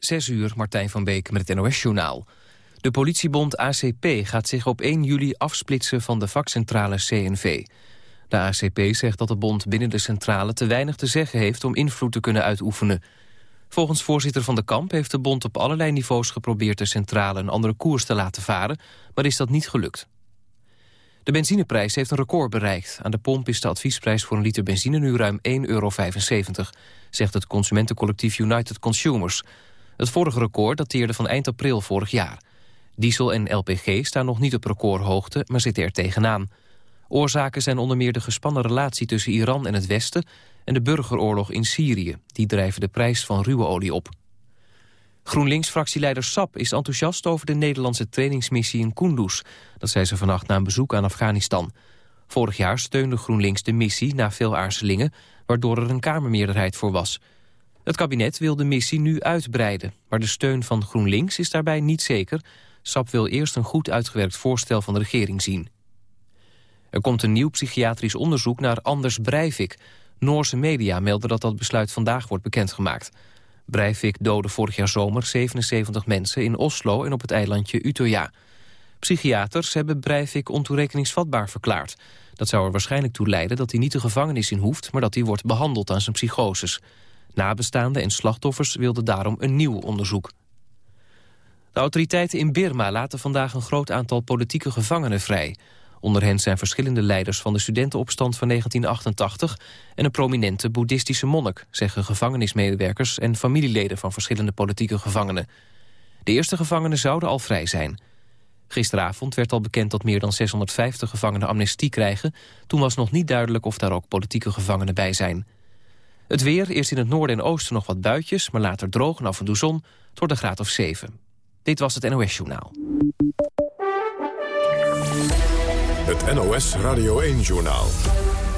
Zes uur, Martijn van Beek met het NOS-journaal. De politiebond ACP gaat zich op 1 juli afsplitsen van de vakcentrale CNV. De ACP zegt dat de bond binnen de centrale te weinig te zeggen heeft... om invloed te kunnen uitoefenen. Volgens voorzitter Van de Kamp heeft de bond op allerlei niveaus geprobeerd... de centrale een andere koers te laten varen, maar is dat niet gelukt. De benzineprijs heeft een record bereikt. Aan de pomp is de adviesprijs voor een liter benzine nu ruim 1,75 euro, zegt het consumentencollectief United Consumers. Het vorige record dateerde van eind april vorig jaar. Diesel en LPG staan nog niet op recordhoogte, maar zitten er tegenaan. Oorzaken zijn onder meer de gespannen relatie tussen Iran en het Westen... en de burgeroorlog in Syrië. Die drijven de prijs van ruwe olie op. GroenLinks-fractieleider Sap is enthousiast over de Nederlandse trainingsmissie in Kunduz. Dat zei ze vannacht na een bezoek aan Afghanistan. Vorig jaar steunde GroenLinks de missie na veel aarzelingen... waardoor er een kamermeerderheid voor was. Het kabinet wil de missie nu uitbreiden, maar de steun van GroenLinks is daarbij niet zeker. Sap wil eerst een goed uitgewerkt voorstel van de regering zien. Er komt een nieuw psychiatrisch onderzoek naar Anders Breivik. Noorse media melden dat dat besluit vandaag wordt bekendgemaakt. Breivik doodde vorig jaar zomer 77 mensen in Oslo en op het eilandje Utøya. Psychiaters hebben Breivik ontoerekeningsvatbaar verklaard. Dat zou er waarschijnlijk toe leiden dat hij niet de gevangenis in hoeft... maar dat hij wordt behandeld aan zijn psychoses. Nabestaanden en slachtoffers wilden daarom een nieuw onderzoek. De autoriteiten in Birma laten vandaag een groot aantal politieke gevangenen vrij. Onder hen zijn verschillende leiders van de studentenopstand van 1988... en een prominente boeddhistische monnik, zeggen gevangenismedewerkers... en familieleden van verschillende politieke gevangenen. De eerste gevangenen zouden al vrij zijn. Gisteravond werd al bekend dat meer dan 650 gevangenen amnestie krijgen. Toen was nog niet duidelijk of daar ook politieke gevangenen bij zijn. Het weer, eerst in het noorden en oosten nog wat buitjes... maar later droog en af en toe zon, het wordt een graad of 7. Dit was het NOS Journaal. Het NOS Radio 1-journaal.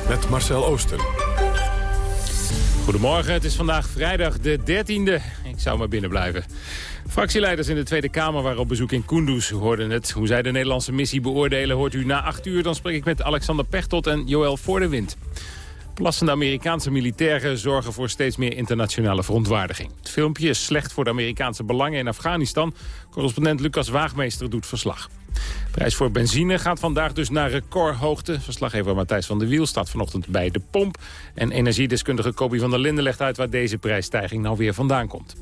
Met Marcel Oosten. Goedemorgen, het is vandaag vrijdag de 13e. Ik zou maar binnen blijven. Fractieleiders in de Tweede Kamer waren op bezoek in Kunduz. hoorden het. Hoe zij de Nederlandse missie beoordelen hoort u na 8 uur. Dan spreek ik met Alexander Pechtold en Joël Voordewind. Plassende Amerikaanse militairen zorgen voor steeds meer internationale verontwaardiging. Het filmpje is slecht voor de Amerikaanse belangen in Afghanistan. Correspondent Lucas Waagmeester doet verslag. De prijs voor benzine gaat vandaag dus naar recordhoogte. Verslaggever Matthijs van der Wiel staat vanochtend bij de pomp. En energiedeskundige Kobi van der Linden legt uit waar deze prijsstijging nou weer vandaan komt.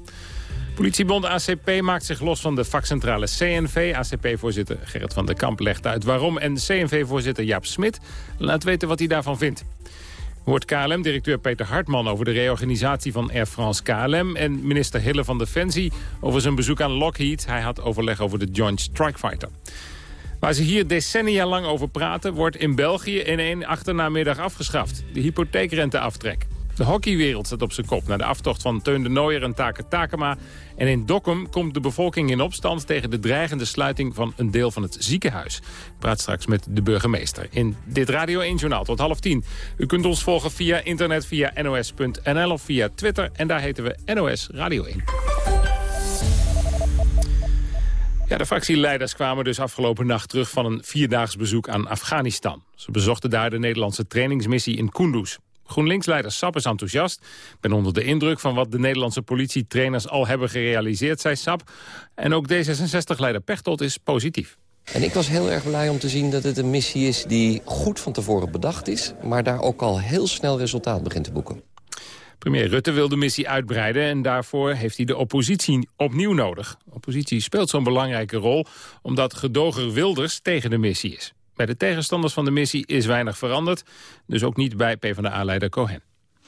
Politiebond ACP maakt zich los van de vakcentrale CNV. ACP-voorzitter Gerrit van der Kamp legt uit waarom. En CNV-voorzitter Jaap Smit laat weten wat hij daarvan vindt. Hoort KLM-directeur Peter Hartman over de reorganisatie van Air France KLM... en minister Hille van Defensie over zijn bezoek aan Lockheed. Hij had overleg over de Joint Strike Fighter. Waar ze hier decennia lang over praten... wordt in België in één achternamiddag afgeschaft. De hypotheekrenteaftrek. De hockeywereld staat op zijn kop na de aftocht van Teun de Nooier en Take Takema. En in Dokkum komt de bevolking in opstand tegen de dreigende sluiting van een deel van het ziekenhuis. Praat straks met de burgemeester in dit Radio 1 Journaal tot half tien. U kunt ons volgen via internet, via nos.nl of via Twitter. En daar heten we NOS Radio 1. Ja, de fractieleiders kwamen dus afgelopen nacht terug van een vierdaags bezoek aan Afghanistan. Ze bezochten daar de Nederlandse trainingsmissie in Kunduz. GroenLinks-leider Sap is enthousiast. Ik ben onder de indruk van wat de Nederlandse politietrainers al hebben gerealiseerd, zei Sap. En ook D66-leider Pechtold is positief. En ik was heel erg blij om te zien dat het een missie is die goed van tevoren bedacht is... maar daar ook al heel snel resultaat begint te boeken. Premier Rutte wil de missie uitbreiden en daarvoor heeft hij de oppositie opnieuw nodig. De oppositie speelt zo'n belangrijke rol omdat gedoger Wilders tegen de missie is. Bij de tegenstanders van de missie is weinig veranderd. Dus ook niet bij PvdA-leider Cohen.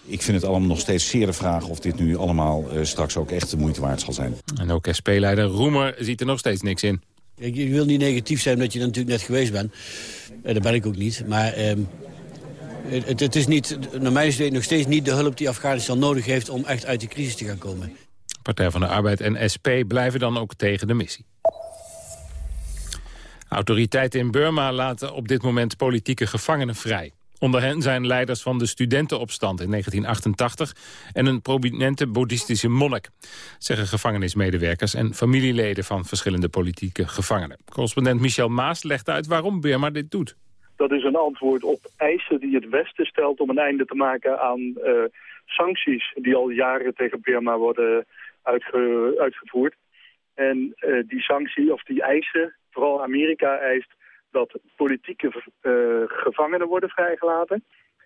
Ik vind het allemaal nog steeds zeer de vraag of dit nu allemaal uh, straks ook echt de moeite waard zal zijn. En ook SP-leider Roemer ziet er nog steeds niks in. Je wil niet negatief zijn omdat je er natuurlijk net geweest bent. Uh, dat ben ik ook niet. Maar uh, het, het, is niet, naar mijn idee nog steeds niet de hulp die Afghanistan nodig heeft... om echt uit de crisis te gaan komen. Partij van de Arbeid en SP blijven dan ook tegen de missie. Autoriteiten in Burma laten op dit moment politieke gevangenen vrij. Onder hen zijn leiders van de studentenopstand in 1988... en een prominente boeddhistische monnik, zeggen gevangenismedewerkers... en familieleden van verschillende politieke gevangenen. Correspondent Michel Maas legt uit waarom Burma dit doet. Dat is een antwoord op eisen die het Westen stelt om een einde te maken aan uh, sancties... die al jaren tegen Burma worden uitge uitgevoerd. En die sanctie of die eisen, vooral Amerika eist dat politieke gevangenen worden vrijgelaten.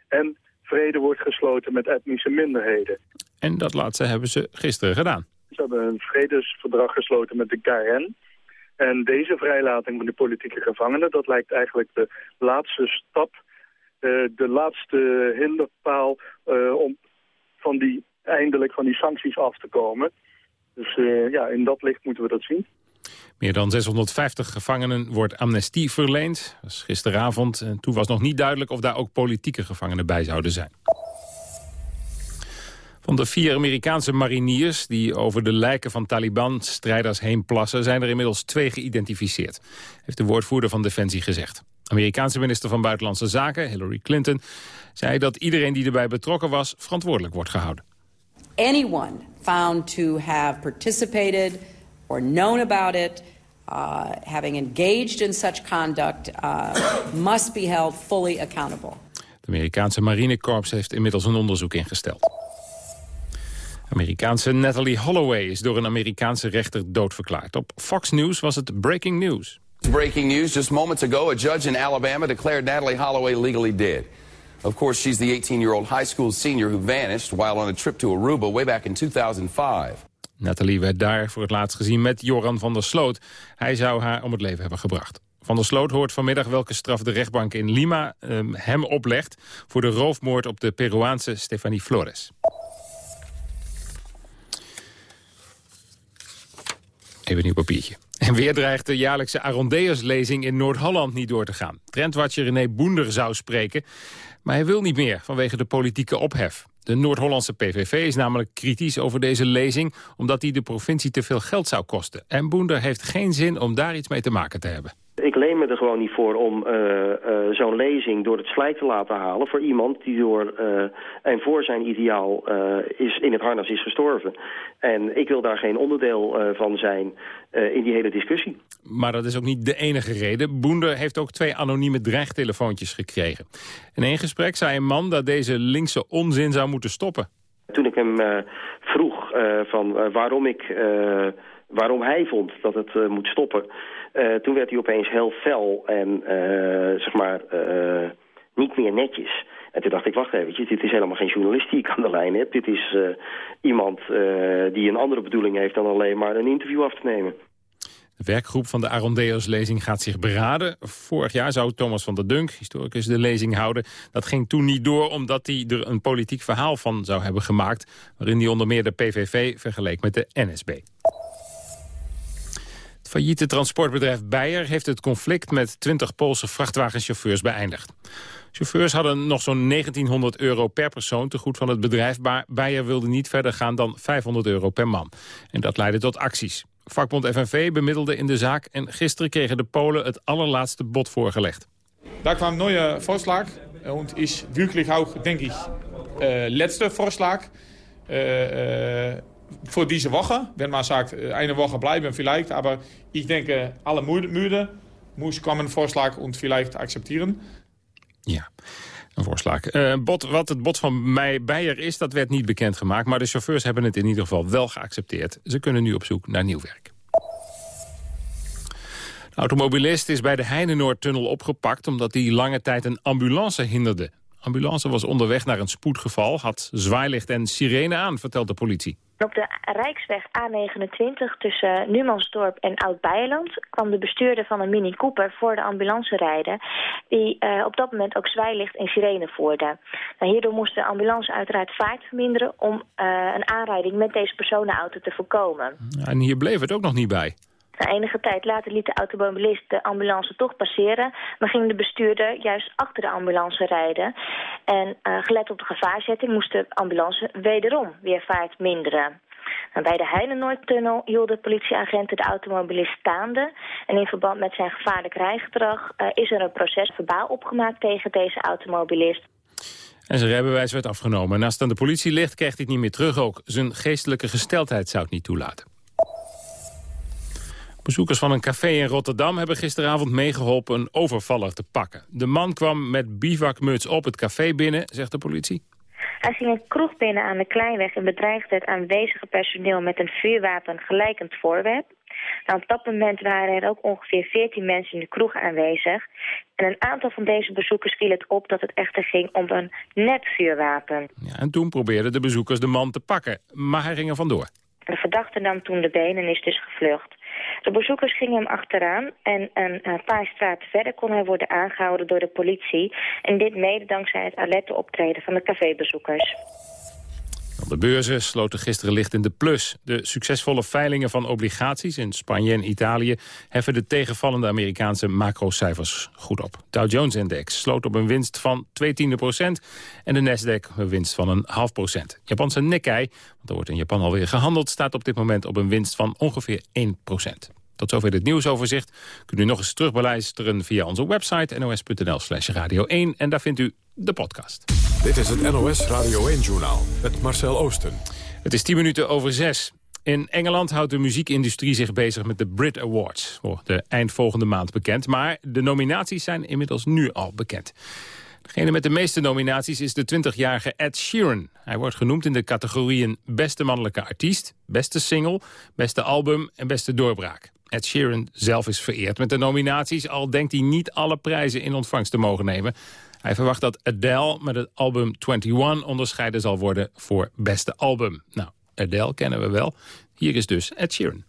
En vrede wordt gesloten met etnische minderheden. En dat laatste hebben ze gisteren gedaan. Ze hebben een vredesverdrag gesloten met de KN. En deze vrijlating van de politieke gevangenen, dat lijkt eigenlijk de laatste stap, uh, de laatste hinderpaal uh, om van die, eindelijk van die sancties af te komen. Dus ja, in dat licht moeten we dat zien. Meer dan 650 gevangenen wordt amnestie verleend. Dat is gisteravond. En toen was nog niet duidelijk of daar ook politieke gevangenen bij zouden zijn. Van de vier Amerikaanse mariniers die over de lijken van Taliban-strijders heen plassen... zijn er inmiddels twee geïdentificeerd, heeft de woordvoerder van Defensie gezegd. Amerikaanse minister van Buitenlandse Zaken, Hillary Clinton, zei dat iedereen die erbij betrokken was verantwoordelijk wordt gehouden. Anyone found to have participated or known about it, uh, having engaged in such conduct, uh, must be held fully accountable. Het Amerikaanse marinekorps heeft inmiddels een onderzoek ingesteld. Amerikaanse Natalie Holloway is door een Amerikaanse rechter doodverklaard. Op Fox News was het breaking news. Breaking news. Just moments ago, a judge in Alabama declared Natalie Holloway legally dead. Of course, she's the 18-year-old high school senior who vanished while on a trip to Aruba way back in 2005. Natalie werd daar voor het laatst gezien met Joran van der Sloot. Hij zou haar om het leven hebben gebracht. Van der Sloot hoort vanmiddag welke straf de rechtbank in Lima um, hem oplegt... voor de roofmoord op de Peruaanse Stefanie Flores. Even een nieuw papiertje. En weer dreigt de jaarlijkse Arondeus-lezing in Noord-Holland niet door te gaan. Trendwatcher René Boender zou spreken, maar hij wil niet meer vanwege de politieke ophef. De Noord-Hollandse PVV is namelijk kritisch over deze lezing... omdat die de provincie te veel geld zou kosten. En Boender heeft geen zin om daar iets mee te maken te hebben. Ik leen me er gewoon niet voor om uh, uh, zo'n lezing door het slijk te laten halen... voor iemand die door uh, en voor zijn ideaal is, in het harnas is gestorven. En ik wil daar geen onderdeel van zijn in die hele discussie. Maar dat is ook niet de enige reden. Boender heeft ook twee anonieme dreigtelefoontjes gekregen. In één gesprek zei een man dat deze linkse onzin zou moeten stoppen. Toen ik hem vroeg van waarom ik waarom hij vond dat het uh, moet stoppen. Uh, toen werd hij opeens heel fel en uh, zeg maar niet meer netjes. En toen dacht ik, wacht even, dit is helemaal geen journalist die ik aan de lijn heb. Dit is iemand die een andere bedoeling heeft dan alleen maar een interview af te nemen. De werkgroep van de Arondeos-lezing gaat zich beraden. Vorig jaar zou Thomas van der Dunk, historicus, de lezing houden. Dat ging toen niet door omdat hij er een politiek verhaal van zou hebben gemaakt... waarin hij onder meer de PVV vergeleek met de NSB. Het failliete transportbedrijf Beyer heeft het conflict met 20 Poolse vrachtwagenchauffeurs beëindigd. Chauffeurs hadden nog zo'n 1900 euro per persoon te goed van het bedrijf, maar Beyer wilde niet verder gaan dan 500 euro per man. En dat leidde tot acties. Vakbond FNV bemiddelde in de zaak en gisteren kregen de Polen het allerlaatste bod voorgelegd. Daar kwam een nieuwe voorslag en is wirklich ook, denk ik, uh, laatste voorslag. Uh, voor deze Woche. Wenn man sagt, eine Woche bleiben vielleicht, aber ich denke, alle müde muss kommen Vorschlag und vielleicht akcepteren. Ja, een voorslag. Uh, bot, wat het bod van mij Beijer is, dat werd niet bekendgemaakt. Maar de chauffeurs hebben het in ieder geval wel geaccepteerd. Ze kunnen nu op zoek naar nieuw werk. De automobilist is bij de Heinenoordtunnel opgepakt... omdat hij lange tijd een ambulance hinderde. Ambulance was onderweg naar een spoedgeval, had zwaailicht en sirene aan, vertelt de politie. Op de Rijksweg A29 tussen Numansdorp en Oud-Beijerland... kwam de bestuurder van een Mini Cooper voor de ambulance rijden... die uh, op dat moment ook zwaailicht en sirene voerde. Nou, hierdoor moest de ambulance uiteraard vaart verminderen... om uh, een aanrijding met deze personenauto te voorkomen. En hier bleef het ook nog niet bij. Na enige tijd later liet de automobilist de ambulance toch passeren... maar ging de bestuurder juist achter de ambulance rijden. En uh, gelet op de gevaarzetting moest de ambulance wederom weer vaart minderen. En bij de Heinenoordtunnel hielden politieagenten de automobilist staande. En in verband met zijn gevaarlijk rijgedrag uh, is er een proces verbaal opgemaakt tegen deze automobilist. En zijn rijbewijs werd afgenomen. Naast aan de politie ligt, krijgt hij het niet meer terug ook. Zijn geestelijke gesteldheid zou het niet toelaten. Bezoekers van een café in Rotterdam hebben gisteravond meegeholpen een overvaller te pakken. De man kwam met bivakmuts op het café binnen, zegt de politie. Hij ging een kroeg binnen aan de Kleinweg en bedreigde het aanwezige personeel met een vuurwapen gelijkend voorwerp. Nou, op dat moment waren er ook ongeveer 14 mensen in de kroeg aanwezig. En een aantal van deze bezoekers viel het op dat het echter ging om een netvuurwapen. Ja, en toen probeerden de bezoekers de man te pakken, maar hij ging er vandoor. De verdachte nam toen de been en is dus gevlucht. De bezoekers gingen hem achteraan en een paar straten verder kon hij worden aangehouden door de politie. En dit mede dankzij het alerte optreden van de cafébezoekers. De beurzen sloten gisteren licht in de plus. De succesvolle veilingen van obligaties in Spanje en Italië... heffen de tegenvallende Amerikaanse macrocijfers goed op. Dow Jones-index sloot op een winst van 2 tiende procent... en de Nasdaq een winst van een half procent. Japanse Nikkei, want er wordt in Japan alweer gehandeld... staat op dit moment op een winst van ongeveer 1 procent. Tot zover dit nieuwsoverzicht. Kunt u nog eens terugbeluisteren via onze website nos.nl slash radio 1. En daar vindt u de podcast. Dit is het NOS Radio 1-journaal met Marcel Oosten. Het is 10 minuten over 6. In Engeland houdt de muziekindustrie zich bezig met de Brit Awards. de eind volgende maand bekend. Maar de nominaties zijn inmiddels nu al bekend. Degene met de meeste nominaties is de 20-jarige Ed Sheeran. Hij wordt genoemd in de categorieën Beste Mannelijke Artiest... Beste Single, Beste Album en Beste Doorbraak. Ed Sheeran zelf is vereerd met de nominaties... al denkt hij niet alle prijzen in ontvangst te mogen nemen. Hij verwacht dat Adele met het album 21 onderscheiden zal worden voor beste album. Nou, Adele kennen we wel. Hier is dus Ed Sheeran.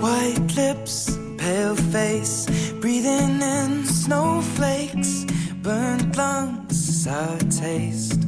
White lips, pale face, breathing in snowflakes, burnt lungs, sour taste.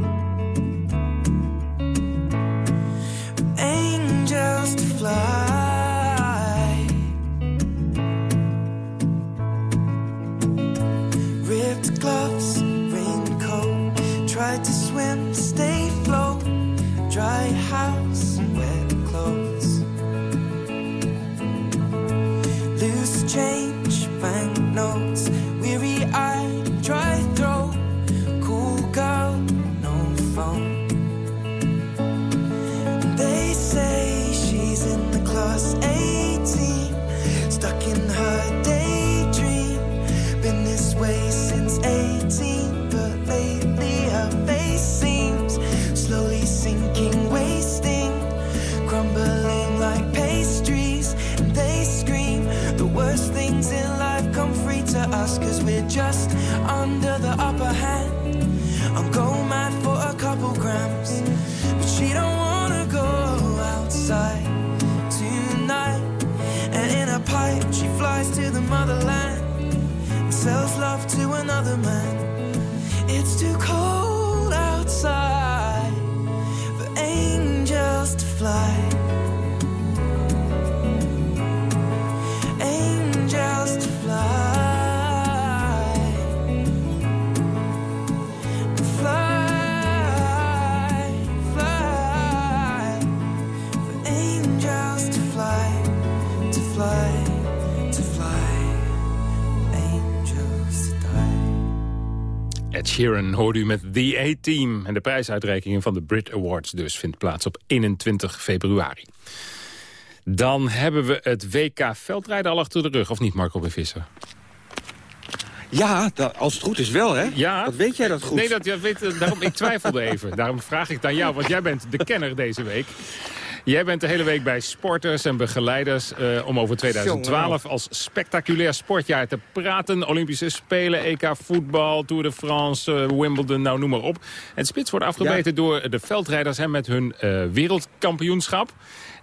Angels to fly. Ripped gloves, raincoat, tried to swim, stay float, dry house, Sheeran hoort u met The A-Team. En de prijsuitreikingen van de Brit Awards dus vindt plaats op 21 februari. Dan hebben we het WK veldrijden al achter de rug, of niet Marco B. Visser? Ja, als het goed is wel, hè? Ja. Wat weet jij dat goed? Nee, dat, ja, weet, daarom, ik twijfelde even. Daarom vraag ik het aan jou, want jij bent de kenner deze week. Jij bent de hele week bij sporters en begeleiders uh, om over 2012 als spectaculair sportjaar te praten. Olympische Spelen, EK voetbal, Tour de France, uh, Wimbledon, nou noem maar op. Het spits wordt afgebeten door de veldrijders hè, met hun uh, wereldkampioenschap.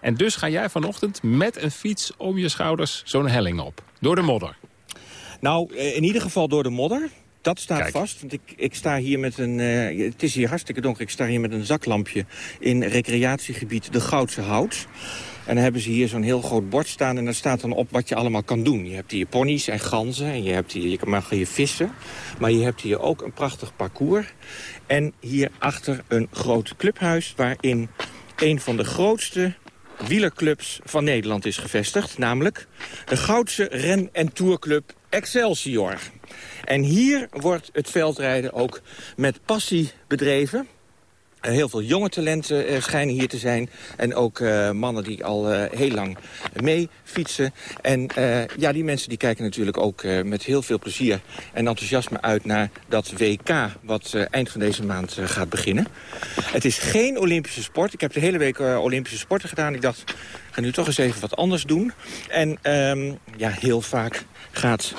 En dus ga jij vanochtend met een fiets om je schouders zo'n helling op. Door de modder. Nou, in ieder geval door de modder. Dat staat vast, want ik, ik sta hier met een... Uh, het is hier hartstikke donker. Ik sta hier met een zaklampje in recreatiegebied De Goudse Hout. En dan hebben ze hier zo'n heel groot bord staan... en daar staat dan op wat je allemaal kan doen. Je hebt hier ponies en ganzen en je, hebt hier, je mag hier vissen. Maar je hebt hier ook een prachtig parcours. En hier achter een groot clubhuis... waarin een van de grootste wielerclubs van Nederland is gevestigd. Namelijk de Goudse Ren- en Tourclub Excelsior. En hier wordt het veldrijden ook met passie bedreven. Heel veel jonge talenten uh, schijnen hier te zijn. En ook uh, mannen die al heel lang mee fietsen. En ja, die mensen die kijken natuurlijk ook met heel veel plezier en enthousiasme uit naar dat WK... wat eind van deze maand gaat beginnen. Het is geen Olympische sport. Ik heb de hele week Olympische sporten gedaan. Ik dacht, ga nu toch eens even wat anders doen. En um, ja, heel vaak gaat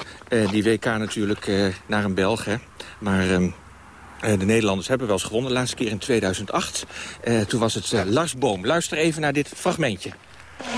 die WK natuurlijk naar een Belg, hè. Maar... Uh, de Nederlanders hebben wel eens gewonnen, de laatste keer in 2008. Uh, toen was het uh, Lars Boom. Luister even naar dit fragmentje.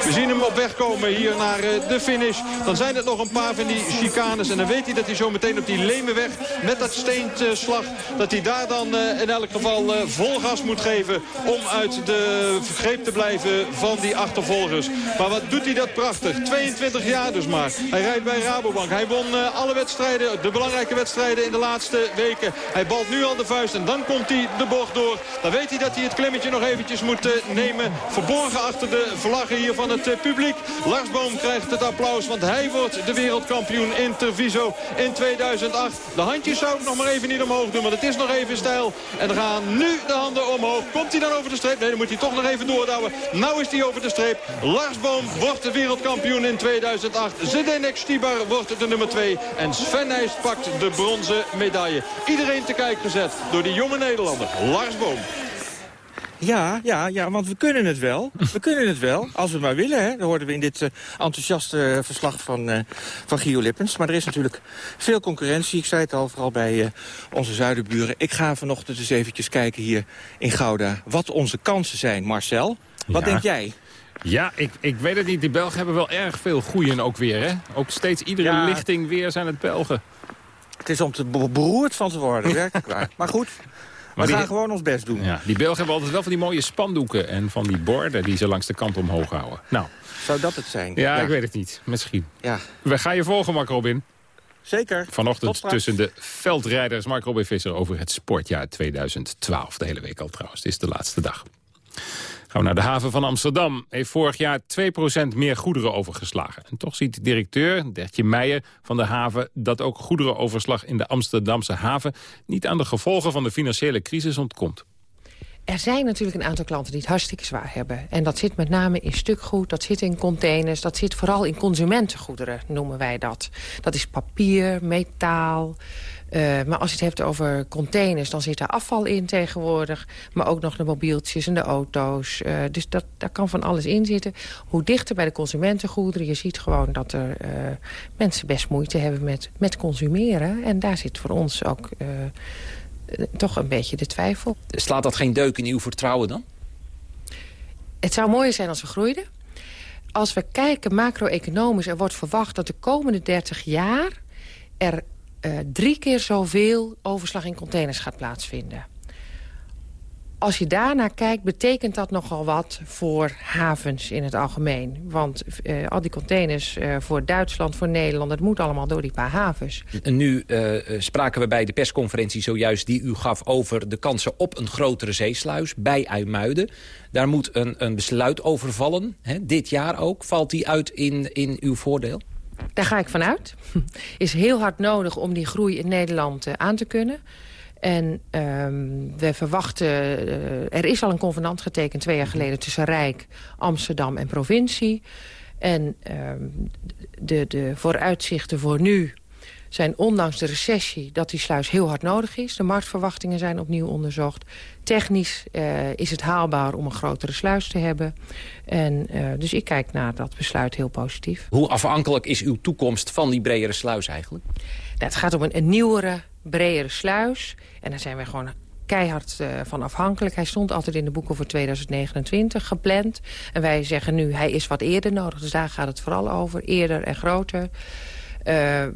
We zien hem op weg komen hier naar eh, de finish. Dan zijn het nog een paar van die chicanes. En dan weet hij dat hij zo meteen op die Lemenweg met dat steenslag... dat hij daar dan eh, in elk geval eh, vol gas moet geven... om uit de greep te blijven van die achtervolgers. Maar wat doet hij dat prachtig. 22 jaar dus maar. Hij rijdt bij Rabobank. Hij won alle wedstrijden, de belangrijke wedstrijden in de laatste weken. Hij balt nu al de vuist en dan komt hij de bocht door. Dan weet hij dat hij het klemmetje nog eventjes moet nemen. Verborgen achter de vlaggen hier van het eh, publiek. Lars Boom krijgt het applaus, want hij wordt de wereldkampioen in Treviso in 2008. De handjes zou ik nog maar even niet omhoog doen, want het is nog even stijl. En er gaan nu de handen omhoog. Komt hij dan over de streep? Nee, dan moet hij toch nog even doordouwen. Nou is hij over de streep. Lars Boom wordt de wereldkampioen in 2008. Zdenek Stibar wordt de nummer 2. En Sven Nijst pakt de bronzen medaille. Iedereen te kijk gezet door die jonge Nederlander, Lars Boom. Ja, ja, ja, want we kunnen het wel. We kunnen het wel, als we maar willen. Hè. Dat hoorden we in dit uh, enthousiaste verslag van, uh, van Gio Lippens. Maar er is natuurlijk veel concurrentie. Ik zei het al, vooral bij onze zuidenburen. Ik ga vanochtend eens eventjes kijken hier in Gouda... wat onze kansen zijn. Marcel, wat Ja. denk jij? Ja, ik, ik weet het niet. Die Belgen hebben wel erg veel goeien ook weer, hè? Ook steeds iedere Ja. lichting weer zijn het Belgen. Het is om te be- beroerd van te worden, werkelijk waar. Maar goed, Maar we die- gaan gewoon ons best doen. Ja, die Belgen hebben altijd wel van die mooie spandoeken... en van die borden die ze langs de kant omhoog houden. Nou, Zou dat het zijn? ja, ik weet het niet. Misschien. Ja, We gaan je volgen, Mark Robin. zeker. Vanochtend tussen de veldrijders Mark Robin Visser... over het sportjaar 2012. De hele week al trouwens. Het is de laatste dag. Gaan naar de haven van Amsterdam. Heeft vorig jaar 2% meer goederen overgeslagen. En toch ziet directeur Dertje Meijer van de haven... dat ook goederenoverslag in de Amsterdamse haven... niet aan de gevolgen van de financiële crisis ontkomt. Er zijn natuurlijk een aantal klanten die het hartstikke zwaar hebben. En dat zit met name in stukgoed, dat zit in containers... dat zit vooral in consumentengoederen, noemen wij dat. Dat is papier, metaal... Uh, maar als je het hebt over containers, dan zit daar afval in tegenwoordig. Maar ook nog de mobieltjes en de auto's. Uh, dus dat, daar kan van alles in zitten. Hoe dichter bij de consumentengoederen, je ziet gewoon dat er uh, mensen best moeite hebben met, met consumeren. En daar zit voor ons ook toch een beetje de twijfel. Slaat dat geen deuk in uw vertrouwen dan? Het zou mooier zijn als we groeiden. Als we kijken macro-economisch, er wordt verwacht dat de komende 30 jaar... er uh, drie keer zoveel overslag in containers gaat plaatsvinden. Als je daarnaar kijkt, betekent dat nogal wat voor havens in het algemeen. Want uh, al die containers uh, voor Duitsland, voor Nederland... dat moet allemaal door die paar havens. En nu spraken we bij de persconferentie zojuist die u gaf... over de kansen op een grotere zeesluis bij IJmuiden. Daar moet een, een besluit over vallen, hè, dit jaar ook. Valt die uit in, in uw voordeel? Daar ga ik vanuit. Is heel hard nodig om die groei in Nederland uh, aan te kunnen. En um, we verwachten... Uh, er is al een convenant getekend twee jaar geleden... tussen Rijk, Amsterdam en provincie. En um, de, de vooruitzichten voor nu zijn ondanks de recessie dat die sluis heel hard nodig is. De marktverwachtingen zijn opnieuw onderzocht. Technisch uh, is het haalbaar om een grotere sluis te hebben. En, uh, dus ik kijk naar dat besluit heel positief. Hoe afhankelijk is uw toekomst van die bredere sluis eigenlijk? Nou, het gaat om een, een nieuwere, bredere sluis. En daar zijn we gewoon keihard uh, van afhankelijk. Hij stond altijd in de boeken voor 2029 gepland. En wij zeggen nu, hij is wat eerder nodig. Dus daar gaat het vooral over. Eerder en groter. Uh,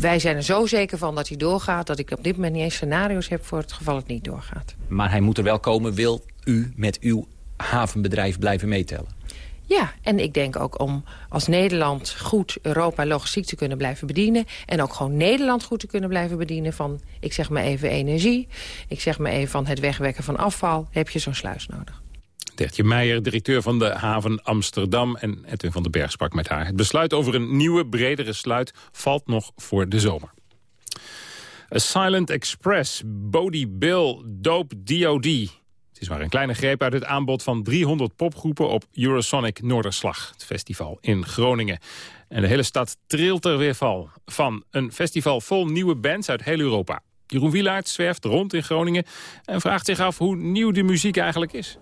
wij zijn er zo zeker van dat hij doorgaat... dat ik op dit moment niet eens scenario's heb voor het geval het niet doorgaat. Maar hij moet er wel komen, wil u met uw havenbedrijf blijven meetellen? Ja, en ik denk ook om als Nederland goed Europa logistiek te kunnen blijven bedienen... en ook gewoon Nederland goed te kunnen blijven bedienen van, ik zeg maar even energie... ik zeg maar even van het wegwekken van afval, heb je zo'n sluis nodig. Dertje Meijer, directeur van de haven Amsterdam. En Edwin van den Berg sprak met haar. Het besluit over een nieuwe, bredere sluit valt nog voor de zomer. A Silent Express, Bodie Bill, Dope D.O.D. Het is maar een kleine greep uit het aanbod van 300 popgroepen op Eurosonic Noorderslag, het festival in Groningen. En de hele stad trilt er weer van. Een festival vol nieuwe bands uit heel Europa. Jeroen Wielaert zwerft rond in Groningen en vraagt zich af hoe nieuw de muziek eigenlijk is.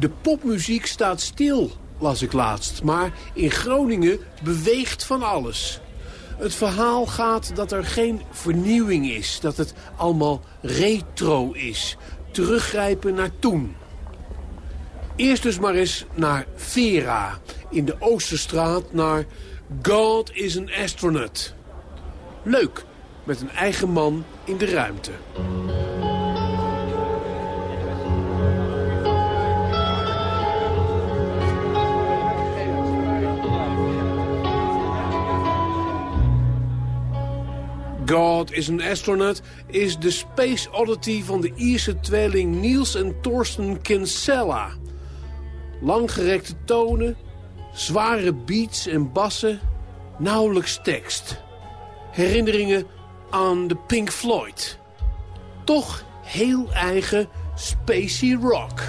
De popmuziek staat stil, las ik laatst. Maar in Groningen beweegt van alles. Het verhaal gaat dat er geen vernieuwing is. Dat het allemaal retro is. Teruggrijpen naar toen. Eerst dus maar eens naar Vera. In de Oosterstraat naar God is an Astronaut. Leuk, met een eigen man in de ruimte. God is an Astronaut is de Space Oddity van de Ierse tweeling Niels en Thorsten Kinsella. Langgerekte tonen, zware beats en bassen, nauwelijks tekst. Herinneringen aan de Pink Floyd. Toch heel eigen spacey rock.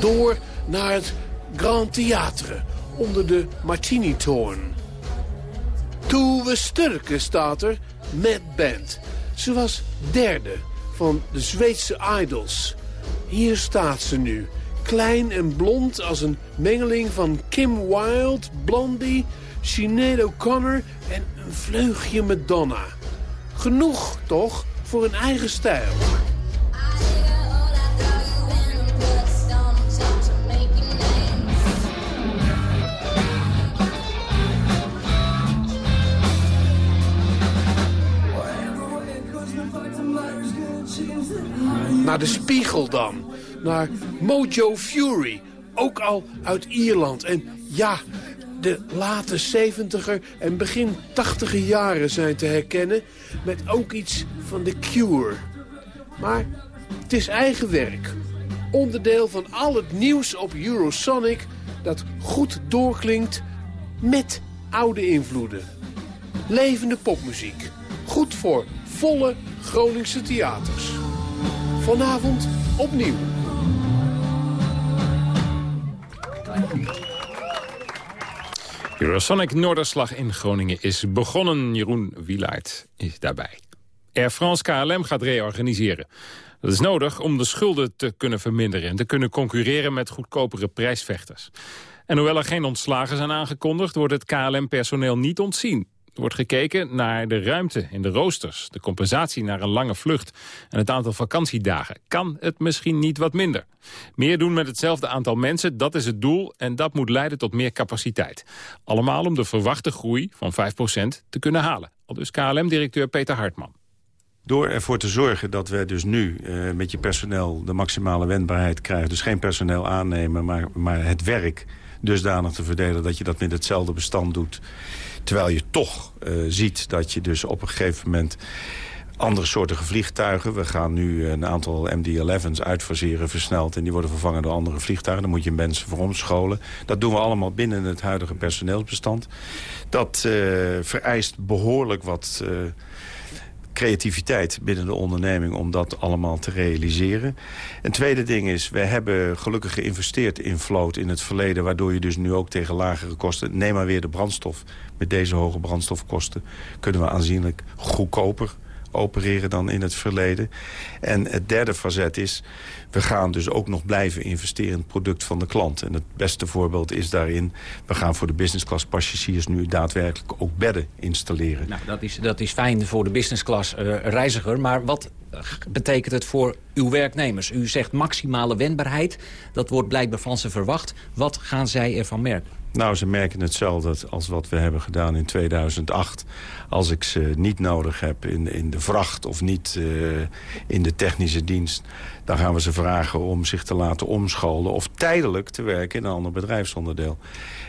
Door naar het Grand Theatre onder de Martini-toorn. Toewe Sturke staat er met band. Ze was derde van de Zweedse Idols. Hier staat ze nu, klein en blond als een mengeling van Kim Wilde, Blondie, Sinead O'Connor en een vleugje Madonna. Genoeg toch voor een eigen stijl. Naar de Spiegel dan. Naar Mojo Fury. Ook al uit Ierland. En ja, de late 70er en begin 80er jaren zijn te herkennen... met ook iets van The Cure. Maar het is eigen werk. Onderdeel van al het nieuws op Eurosonic... dat goed doorklinkt met oude invloeden. Levende popmuziek. Goed voor volle Groningse theaters. Vanavond opnieuw. Eurosonic Noorderslag in Groningen is begonnen. Jeroen Wielaert is daarbij. Air France KLM gaat reorganiseren. Dat is nodig om de schulden te kunnen verminderen... en te kunnen concurreren met goedkopere prijsvechters. En hoewel er geen ontslagen zijn aangekondigd... wordt het KLM-personeel niet ontzien. Wordt gekeken naar de ruimte in de roosters, de compensatie naar een lange vlucht en het aantal vakantiedagen. Kan het misschien niet wat minder? Meer doen met hetzelfde aantal mensen, dat is het doel en dat moet leiden tot meer capaciteit. Allemaal om de verwachte groei van 5% te kunnen halen. Al dus KLM-directeur Peter Hartman. Door ervoor te zorgen dat we dus nu uh, met je personeel de maximale wendbaarheid krijgen. Dus geen personeel aannemen, maar, maar het werk dusdanig te verdelen... dat je dat met hetzelfde bestand doet Terwijl je toch uh, ziet dat je dus op een gegeven moment andere soorten vliegtuigen. We gaan nu een aantal MD-11's uitfaseren versneld... en die worden vervangen door andere vliegtuigen. Daar moet je mensen voor omscholen. Dat doen we allemaal binnen het huidige personeelsbestand. Dat uh, vereist behoorlijk wat... creativiteit binnen de onderneming om dat allemaal te realiseren. Een tweede ding is, we hebben gelukkig geïnvesteerd in vloot in het verleden... waardoor je dus nu ook tegen lagere kosten... neem maar weer de brandstof. Met deze hoge brandstofkosten kunnen we aanzienlijk goedkoper opereren dan in het verleden. En het derde facet is, we gaan dus ook nog blijven investeren in het product van de klant. En het beste voorbeeld is daarin, we gaan voor de business class passagiers nu daadwerkelijk ook bedden installeren. Nou, dat is, dat is fijn voor de business class uh, reiziger, maar wat betekent het voor uw werknemers? U zegt maximale wendbaarheid, dat wordt blijkbaar van ze verwacht. Wat gaan zij ervan merken? Nou, ze merken hetzelfde als wat we hebben gedaan in 2008. Als ik ze niet nodig heb in, in de vracht of niet uh, in de technische dienst... dan gaan we ze vragen om zich te laten omscholen... of tijdelijk te werken in een ander bedrijfsonderdeel.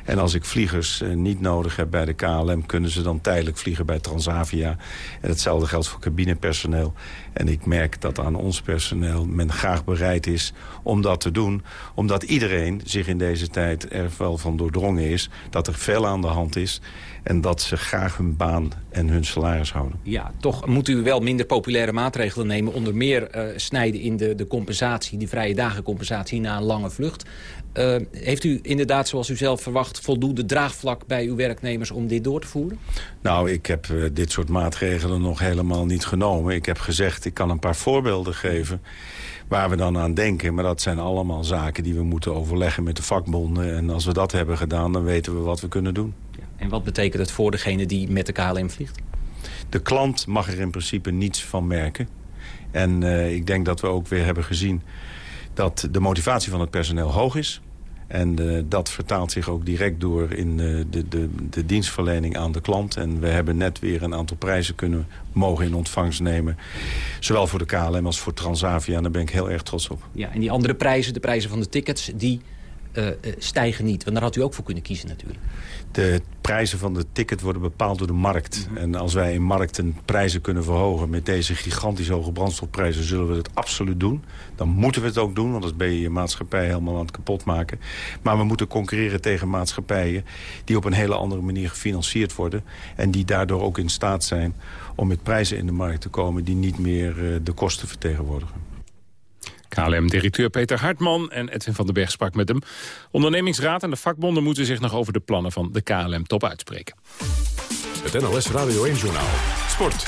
En als ik vliegers uh, niet nodig heb bij de KLM... kunnen ze dan tijdelijk vliegen bij Transavia. En hetzelfde geldt voor cabinepersoneel. En ik merk dat aan ons personeel men graag bereid is om dat te doen. Omdat iedereen zich in deze tijd er wel van doordrongen is... dat er veel aan de hand is en dat ze graag hun baan en hun salaris houden. Ja, toch moet u wel minder populaire maatregelen nemen. Onder meer uh, snijden in de, de compensatie, die vrije dagencompensatie na een lange vlucht. Uh, heeft u inderdaad, zoals u zelf verwacht, voldoende draagvlak bij uw werknemers om dit door te voeren? Nou, ik heb uh, dit soort maatregelen nog helemaal niet genomen. Ik heb gezegd, ik kan een paar voorbeelden geven waar we dan aan denken. Maar dat zijn allemaal zaken die we moeten overleggen met de vakbonden. En als we dat hebben gedaan, dan weten we wat we kunnen doen. Ja. En wat betekent het voor degene die met de KLM vliegt? De klant mag er in principe niets van merken. En uh, ik denk dat we ook weer hebben gezien dat de motivatie van het personeel hoog is. En uh, dat vertaalt zich ook direct door in uh, de, de, de dienstverlening aan de klant. En we hebben net weer een aantal prijzen kunnen mogen in ontvangst nemen. Zowel voor de KLM als voor Transavia. En daar ben ik heel erg trots op. Ja, en die andere prijzen, de prijzen van de tickets, die uh, stijgen niet. Want daar had u ook voor kunnen kiezen natuurlijk. De prijzen van de ticket worden bepaald door de markt. Mm -hmm. En als wij in markten prijzen kunnen verhogen... met deze gigantisch hoge brandstofprijzen zullen we het absoluut doen. Dan moeten we het ook doen, want anders ben je je maatschappij helemaal aan het kapot maken. Maar we moeten concurreren tegen maatschappijen... die op een hele andere manier gefinancierd worden... en die daardoor ook in staat zijn om met prijzen in de markt te komen... die niet meer uh, de kosten vertegenwoordigen. KLM-directeur Peter Hartman en Edwin van den Berg sprak met hem. Ondernemingsraad en de vakbonden moeten zich nog over de plannen van de KLM-top uitspreken. Het NLS Radio 1-journaal. Sport.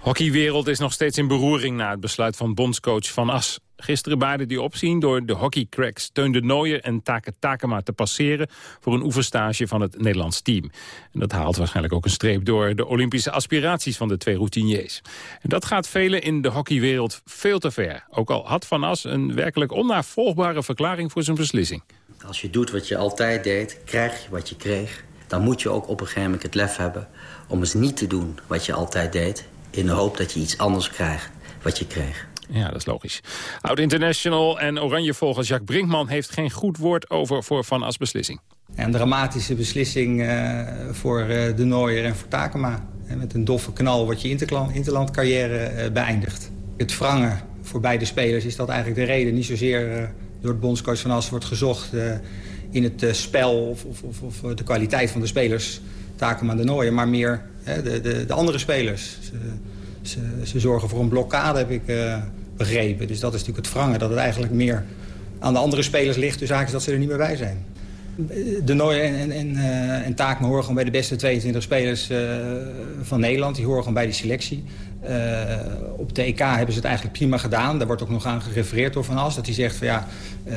Hockeywereld is nog steeds in beroering na het besluit van bondscoach Van As. Gisteren baarden die opzien door de hockeycracks Teun de Nooier en Take Takema te passeren voor een oefenstage van het Nederlands team. En dat haalt waarschijnlijk ook een streep door de Olympische aspiraties van de twee routiniers. En dat gaat velen in de hockeywereld veel te ver. Ook al had Van As een werkelijk onnavolgbare verklaring voor zijn beslissing. Als je doet wat je altijd deed, krijg je wat je kreeg. Dan moet je ook op een gegeven moment het lef hebben om eens niet te doen wat je altijd deed in de hoop dat je iets anders krijgt wat je kreeg. Ja, dat is logisch. Oud-international en Oranje-volger Jacques Brinkman... heeft geen goed woord over voor Van As beslissing. Een dramatische beslissing uh, voor uh, de Nooier en voor Takema. Met een doffe knal wordt je interland, interlandcarrière uh, beëindigd. Het wrangen voor beide spelers is dat eigenlijk de reden. Niet zozeer door het bondscoach Van As wordt gezocht... in het spel of, of, of, de kwaliteit van de spelers... Takema en de Nooier, maar meer de, de, de andere spelers... Ze, ze, zorgen voor een blokkade, heb ik uh, begrepen. Dus dat is natuurlijk het wrangen, dat het eigenlijk meer aan de andere spelers ligt. Dus eigenlijk is dat ze er niet meer bij zijn. De Nooier en, en, en, uh, en horen gewoon bij de beste 22 spelers uh, van Nederland. Die horen gewoon bij die selectie. op de EK hebben ze het eigenlijk prima gedaan. Daar wordt ook nog aan gerefereerd door Van As. Dat hij zegt van ja,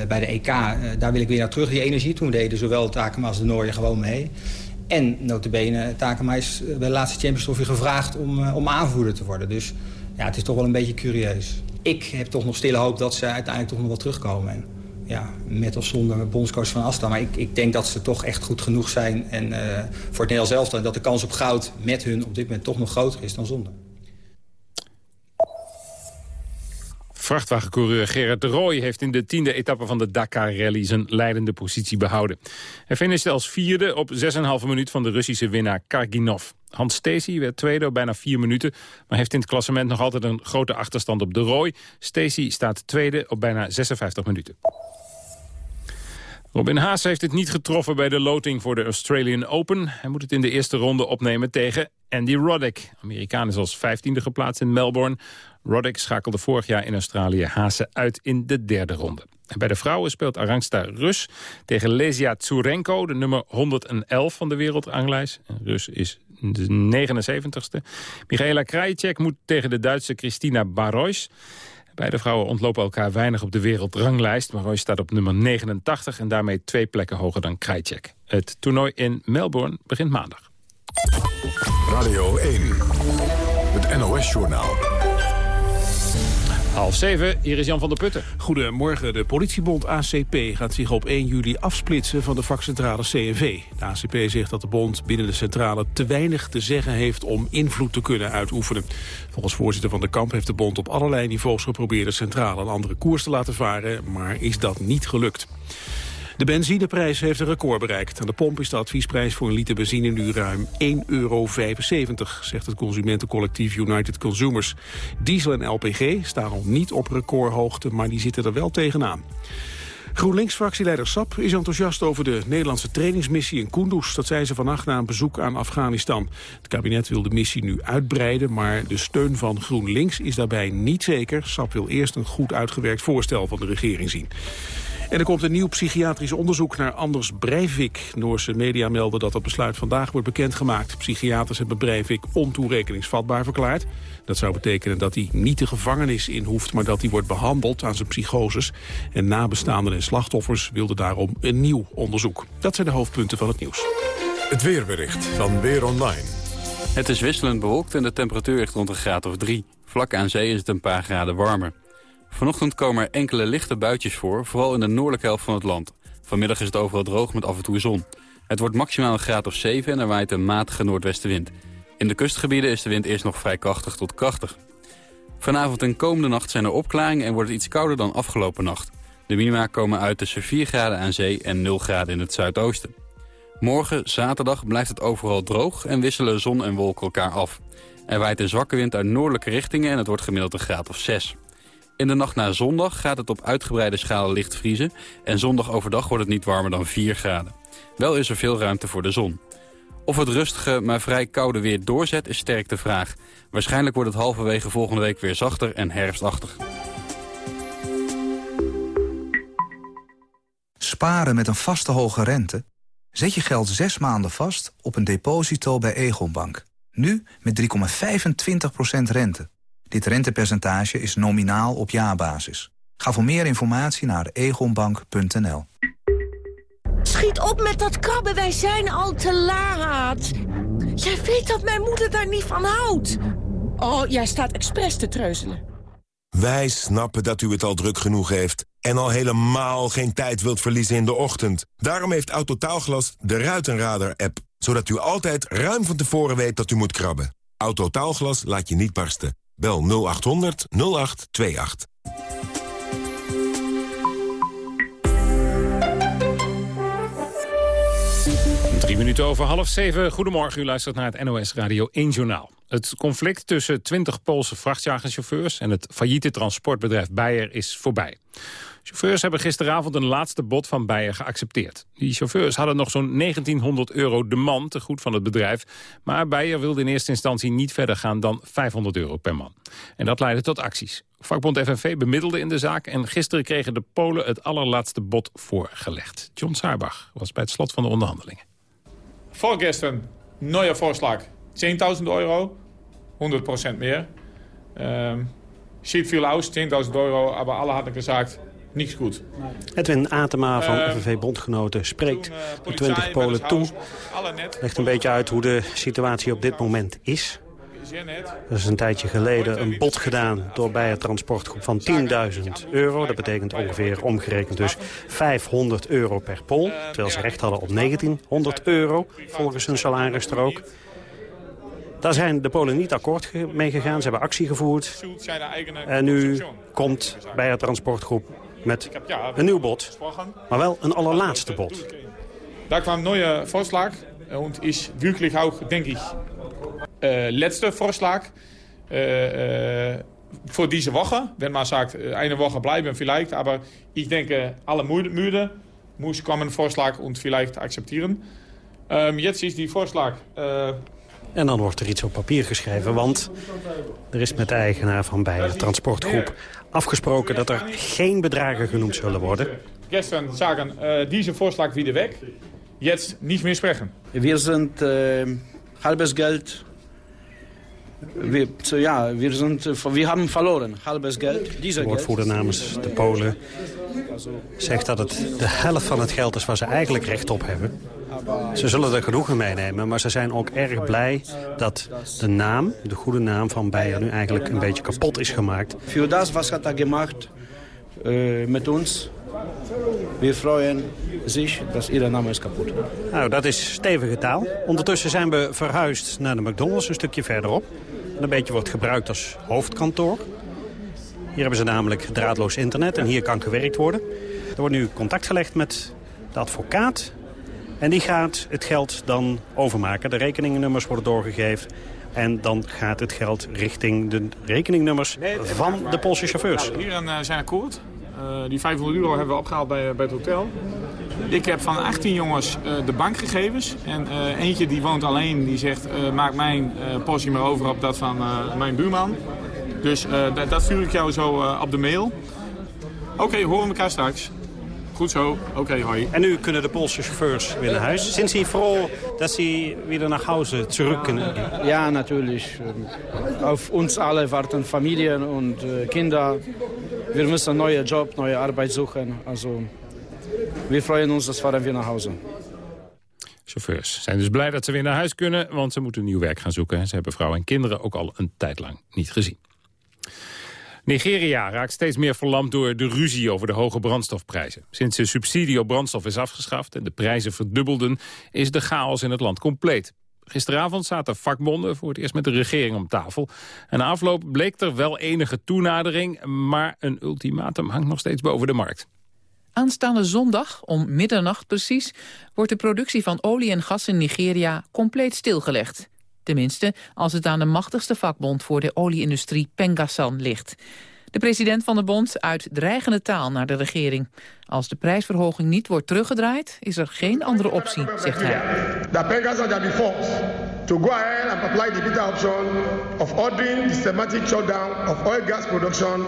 bij de EK, daar wil ik weer naar terug. Die energie, toen deden zowel Takema als de Nooier gewoon mee. En notabene, Takema is bij de laatste Champions Trophy gevraagd om, uh, om aanvoerder te worden. Dus ja, het is toch wel een beetje curieus. Ik heb toch nog stille hoop dat ze uiteindelijk toch nog wel terugkomen. En, ja, met of zonder bondscoach van Asta. Maar ik, ik denk dat ze toch echt goed genoeg zijn. En uh, voor het Nederlands elftal dat de kans op goud met hun op dit moment toch nog groter is dan zonder. Vrachtwagencoureur Gerard de Rooij heeft in de tiende etappe van de Dakar Rally zijn leidende positie behouden. Hij finishte als vierde op 6,5 minuut van de Russische winnaar Karginov. Hans Stacey werd tweede op bijna vier minuten... maar heeft in het klassement nog altijd een grote achterstand op de Roy. Stacey staat tweede op bijna 56 minuten. Robin Haas heeft het niet getroffen bij de loting voor de Australian Open. Hij moet het in de eerste ronde opnemen tegen Andy Roddick. Amerikaan is als vijftiende geplaatst in Melbourne. Roddick schakelde vorig jaar in Australië Haase uit in de derde ronde. En bij de vrouwen speelt Arangsta Rus tegen Lesia Tsurenko, de nummer 111 van de wereldranglijst. Rus is de 79ste. Michaela Krajicek moet tegen de Duitse Christina Barrois. Beide vrouwen ontlopen elkaar weinig op de wereldranglijst. Roy staat op nummer 89 en daarmee twee plekken hoger dan Krajcek. Het toernooi in Melbourne begint maandag. Radio 1, het NOS-journaal. Half zeven, hier is Jan van der Putten. Goedemorgen. De politiebond ACP gaat zich op 1 juli afsplitsen van de vakcentrale CNV. De ACP zegt dat de bond binnen de centrale te weinig te zeggen heeft om invloed te kunnen uitoefenen. Volgens voorzitter van de kamp heeft de bond op allerlei niveaus geprobeerd de centrale een andere koers te laten varen, maar is dat niet gelukt. De benzineprijs heeft een record bereikt. Aan de pomp is de adviesprijs voor een liter benzine nu ruim 1,75 euro, zegt het consumentencollectief United Consumers. Diesel en LPG staan al niet op recordhoogte, maar die zitten er wel tegenaan. GroenLinks-fractieleider Sap is enthousiast over de Nederlandse trainingsmissie in Kunduz. Dat zei ze vannacht na een bezoek aan Afghanistan. Het kabinet wil de missie nu uitbreiden, maar de steun van GroenLinks is daarbij niet zeker. Sap wil eerst een goed uitgewerkt voorstel van de regering zien. En er komt een nieuw psychiatrisch onderzoek naar Anders Breivik. Noorse media melden dat het besluit vandaag wordt bekendgemaakt. Psychiaters hebben Breivik ontoerekeningsvatbaar verklaard. Dat zou betekenen dat hij niet de gevangenis in hoeft... maar dat hij wordt behandeld aan zijn psychoses. En nabestaanden en slachtoffers wilden daarom een nieuw onderzoek. Dat zijn de hoofdpunten van het nieuws. Het weerbericht van Weer Online. Het is wisselend bewolkt en de temperatuur ligt rond een graad of drie. Vlak aan zee is het een paar graden warmer. Vanochtend komen er enkele lichte buitjes voor, vooral in de noordelijke helft van het land. Vanmiddag is het overal droog met af en toe zon. Het wordt maximaal een graad of 7 en er waait een matige noordwestenwind. In de kustgebieden is de wind eerst nog vrij krachtig tot krachtig. Vanavond en komende nacht zijn er opklaringen en wordt het iets kouder dan afgelopen nacht. De minima komen uit tussen 4 graden aan zee en 0 graden in het zuidoosten. Morgen, zaterdag, blijft het overal droog en wisselen zon en wolken elkaar af. Er waait een zwakke wind uit noordelijke richtingen en het wordt gemiddeld een graad of 6. In de nacht na zondag gaat het op uitgebreide schaal licht vriezen... en zondag overdag wordt het niet warmer dan 4 graden. Wel is er veel ruimte voor de zon. Of het rustige, maar vrij koude weer doorzet is sterk de vraag. Waarschijnlijk wordt het halverwege volgende week weer zachter en herfstachtig. Sparen met een vaste hoge rente? Zet je geld zes maanden vast op een deposito bij Egonbank. Nu met 3,25% rente. Dit rentepercentage is nominaal op jaarbasis. Ga voor meer informatie naar egonbank.nl. Schiet op met dat krabben, wij zijn al te laat. Jij weet dat mijn moeder daar niet van houdt. Oh, jij staat expres te treuzelen. Wij snappen dat u het al druk genoeg heeft... en al helemaal geen tijd wilt verliezen in de ochtend. Daarom heeft Autotaalglas de Ruitenradar-app... zodat u altijd ruim van tevoren weet dat u moet krabben. Autotaalglas laat je niet barsten. Bel 0800 0828. Drie minuten over half zeven. Goedemorgen, u luistert naar het NOS Radio 1 Journaal. Het conflict tussen 20 Poolse vrachtwagenchauffeurs... en het failliete transportbedrijf Bayer is voorbij. Chauffeurs hebben gisteravond een laatste bod van Bayer geaccepteerd. Die chauffeurs hadden nog zo'n 1900 euro de man te goed van het bedrijf. Maar Bayer wilde in eerste instantie niet verder gaan dan 500 euro per man. En dat leidde tot acties. Vakbond FNV bemiddelde in de zaak en gisteren kregen de Polen het allerlaatste bod voorgelegd. John Saarbach was bij het slot van de onderhandelingen. Vorgestern, neuer Vorschlag, 10.000 euro, 100% meer. Um, viel aus, 10.000 euro, aber alle hadden gezegd niets goed. Edwin Atema van uh, FNV-bondgenoten spreekt de 20 Polen toe. Legt een beetje uit hoe de situatie op dit moment is. Er is een tijdje geleden een bod gedaan door bij het transportgroep van 10.000 euro. Dat betekent ongeveer omgerekend dus 500 euro per pol. Terwijl ze recht hadden op 1900 euro volgens hun salarisstrook. Daar zijn de Polen niet akkoord mee gegaan. Ze hebben actie gevoerd. En nu komt bij het transportgroep met een nieuw bod, maar wel een allerlaatste bod. Daar kwam een nieuwe voorslag en is wirklich ook, denk ik, äh, letzte Vorschlag äh, äh, für diese Woche. Wenn man sagt, eine Woche bleiben vielleicht. Aber ich denke, alle müde muss kommen Vorschlag und vielleicht akzeptieren. Ähm, jetzt is die Vorschlag... Äh, en dan wordt er iets op papier geschreven, want er is met de eigenaar van Beijer Transportgroep afgesproken dat er geen bedragen genoemd zullen worden. Gestern sagen, uh, diese Vorschlag wieder weg. Jetzt nicht meer sprechen. Wir sind uh, halbes Geld wir, ja, wir, sind, wir haben verloren. Halbes geld. De woordvoerder namens de Polen zegt dat het de helft van het geld is waar ze eigenlijk recht op hebben. Ze zullen er genoegen meenemen, maar ze zijn ook erg blij dat de naam, de goede naam van Beyer nu eigenlijk een beetje kapot is gemaakt. Voor dat wat er gemaakt uh, met ons, we freuen zich dat ieder naam is kapot. Nou, dat is stevige taal. Ondertussen zijn we verhuisd naar de McDonald's, een stukje verderop. En een beetje wordt gebruikt als hoofdkantoor. Hier hebben ze namelijk draadloos internet en hier kan gewerkt worden. Er wordt nu contact gelegd met de advocaat. En die gaat het geld dan overmaken. De rekeningnummers worden doorgegeven. En dan gaat het geld richting de rekeningnummers van de Poolse chauffeurs. Nou, hier uh, zijn akkoord. Uh, die 500 euro hebben we opgehaald bij, bij het hotel. Ik heb van 18 jongens uh, de bankgegevens. En uh, eentje die woont alleen, die zegt... maak mijn postie maar over op dat van mijn buurman. Dus dat stuur ik jou zo op de mail. Oké, okay, horen we elkaar straks. Goed zo, oké, okay, hoi. En nu kunnen de Poolse chauffeurs weer naar huis. Sind Sie froh, dass Sie wieder nach Hause zurück können? Ja, natürlich. Auf uns alle warten Familien und äh, Kinder. Wir müssen einen neuen Job, neue Arbeit suchen. Also, wir freuen uns, dass wir naar Hause. Chauffeurs zijn dus blij dat ze weer naar huis kunnen, want ze moeten nieuw werk gaan zoeken. Ze hebben vrouwen en kinderen ook al een tijd lang niet gezien. Nigeria raakt steeds meer verlamd door de ruzie over de hoge brandstofprijzen. Sinds de subsidie op brandstof is afgeschaft en de prijzen verdubbelden... is de chaos in het land compleet. Gisteravond zaten vakbonden voor het eerst met de regering om tafel. En na afloop bleek er wel enige toenadering... maar een ultimatum hangt nog steeds boven de markt. Aanstaande zondag, om middernacht precies... wordt de productie van olie en gas in Nigeria compleet stilgelegd. Tenminste, als het aan de machtigste vakbond voor de olieindustrie Pengasan ligt. De president van de bond uit dreigende taal naar de regering. Als de prijsverhoging niet wordt teruggedraaid, is er geen andere optie, zegt hij. Dat Pengasan shall be forced to go ahead and apply the bitter option of ordering the systematic shutdown of oil gas production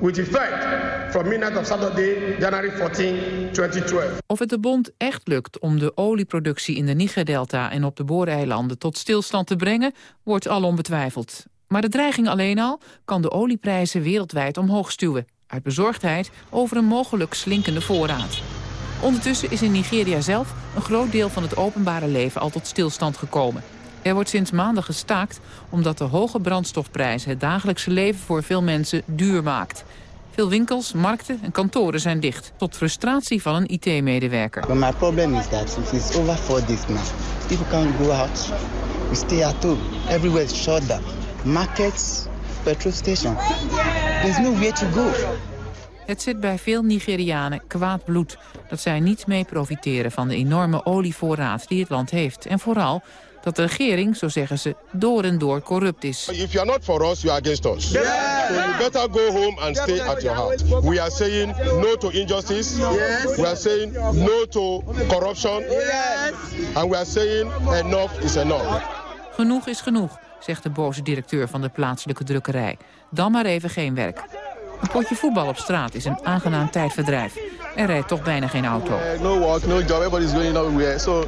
with effect from midnight of Saturday, January 14, 2012. Of het de bond echt lukt om de olieproductie in de Niger-delta en op de Booreilanden tot stilstand te brengen, wordt al onbetwijfeld. Maar de dreiging alleen al kan de olieprijzen wereldwijd omhoog stuwen. Uit bezorgdheid over een mogelijk slinkende voorraad. Ondertussen is in Nigeria zelf een groot deel van het openbare leven al tot stilstand gekomen. Er wordt sinds maandag gestaakt omdat de hoge brandstofprijzen het dagelijkse leven voor veel mensen duur maakt. Veel winkels, markten en kantoren zijn dicht, tot frustratie van een IT-medewerker. But my problem is that it is over four days now. People can't go out. We stay at home. Everywhere is shut down. Markets, petrol station. There's nowhere to go. Het zit bij veel Nigerianen kwaad bloed dat zij niet mee profiteren van de enorme olievoorraad die het land heeft. En vooral dat de regering, zo zeggen ze, door en door corrupt is. If you are not for us, you are against us. So you better go home and stay at your house. We are saying no to injustice. We are saying no to corruption. And we are saying enough is enough. Genoeg is genoeg, zegt de boze directeur van de plaatselijke drukkerij. Dan maar even geen werk. Een potje voetbal op straat is een aangenaam tijdverdrijf. Er rijdt toch bijna geen auto. no work, no job, everybody's going nowhere. So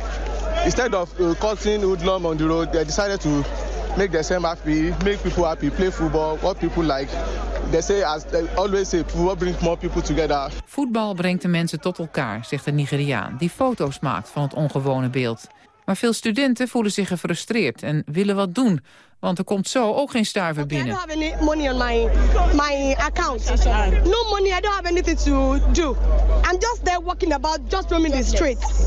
instead of uh, cutting hoodlum on the road, they decided to make themselves happy, make people happy, play football, what people like. They say, as they always say, football brings more people together. Voetbal brengt de mensen tot elkaar, zegt de Nigeriaan, die foto's maakt van het ongewone beeld. Maar veel studenten voelen zich gefrustreerd en willen wat doen. Want er komt zo ook geen stuiver binnen. I don't have any money on my, my account. No money, I don't have anything to do. I'm just there walking about, just roaming the streets.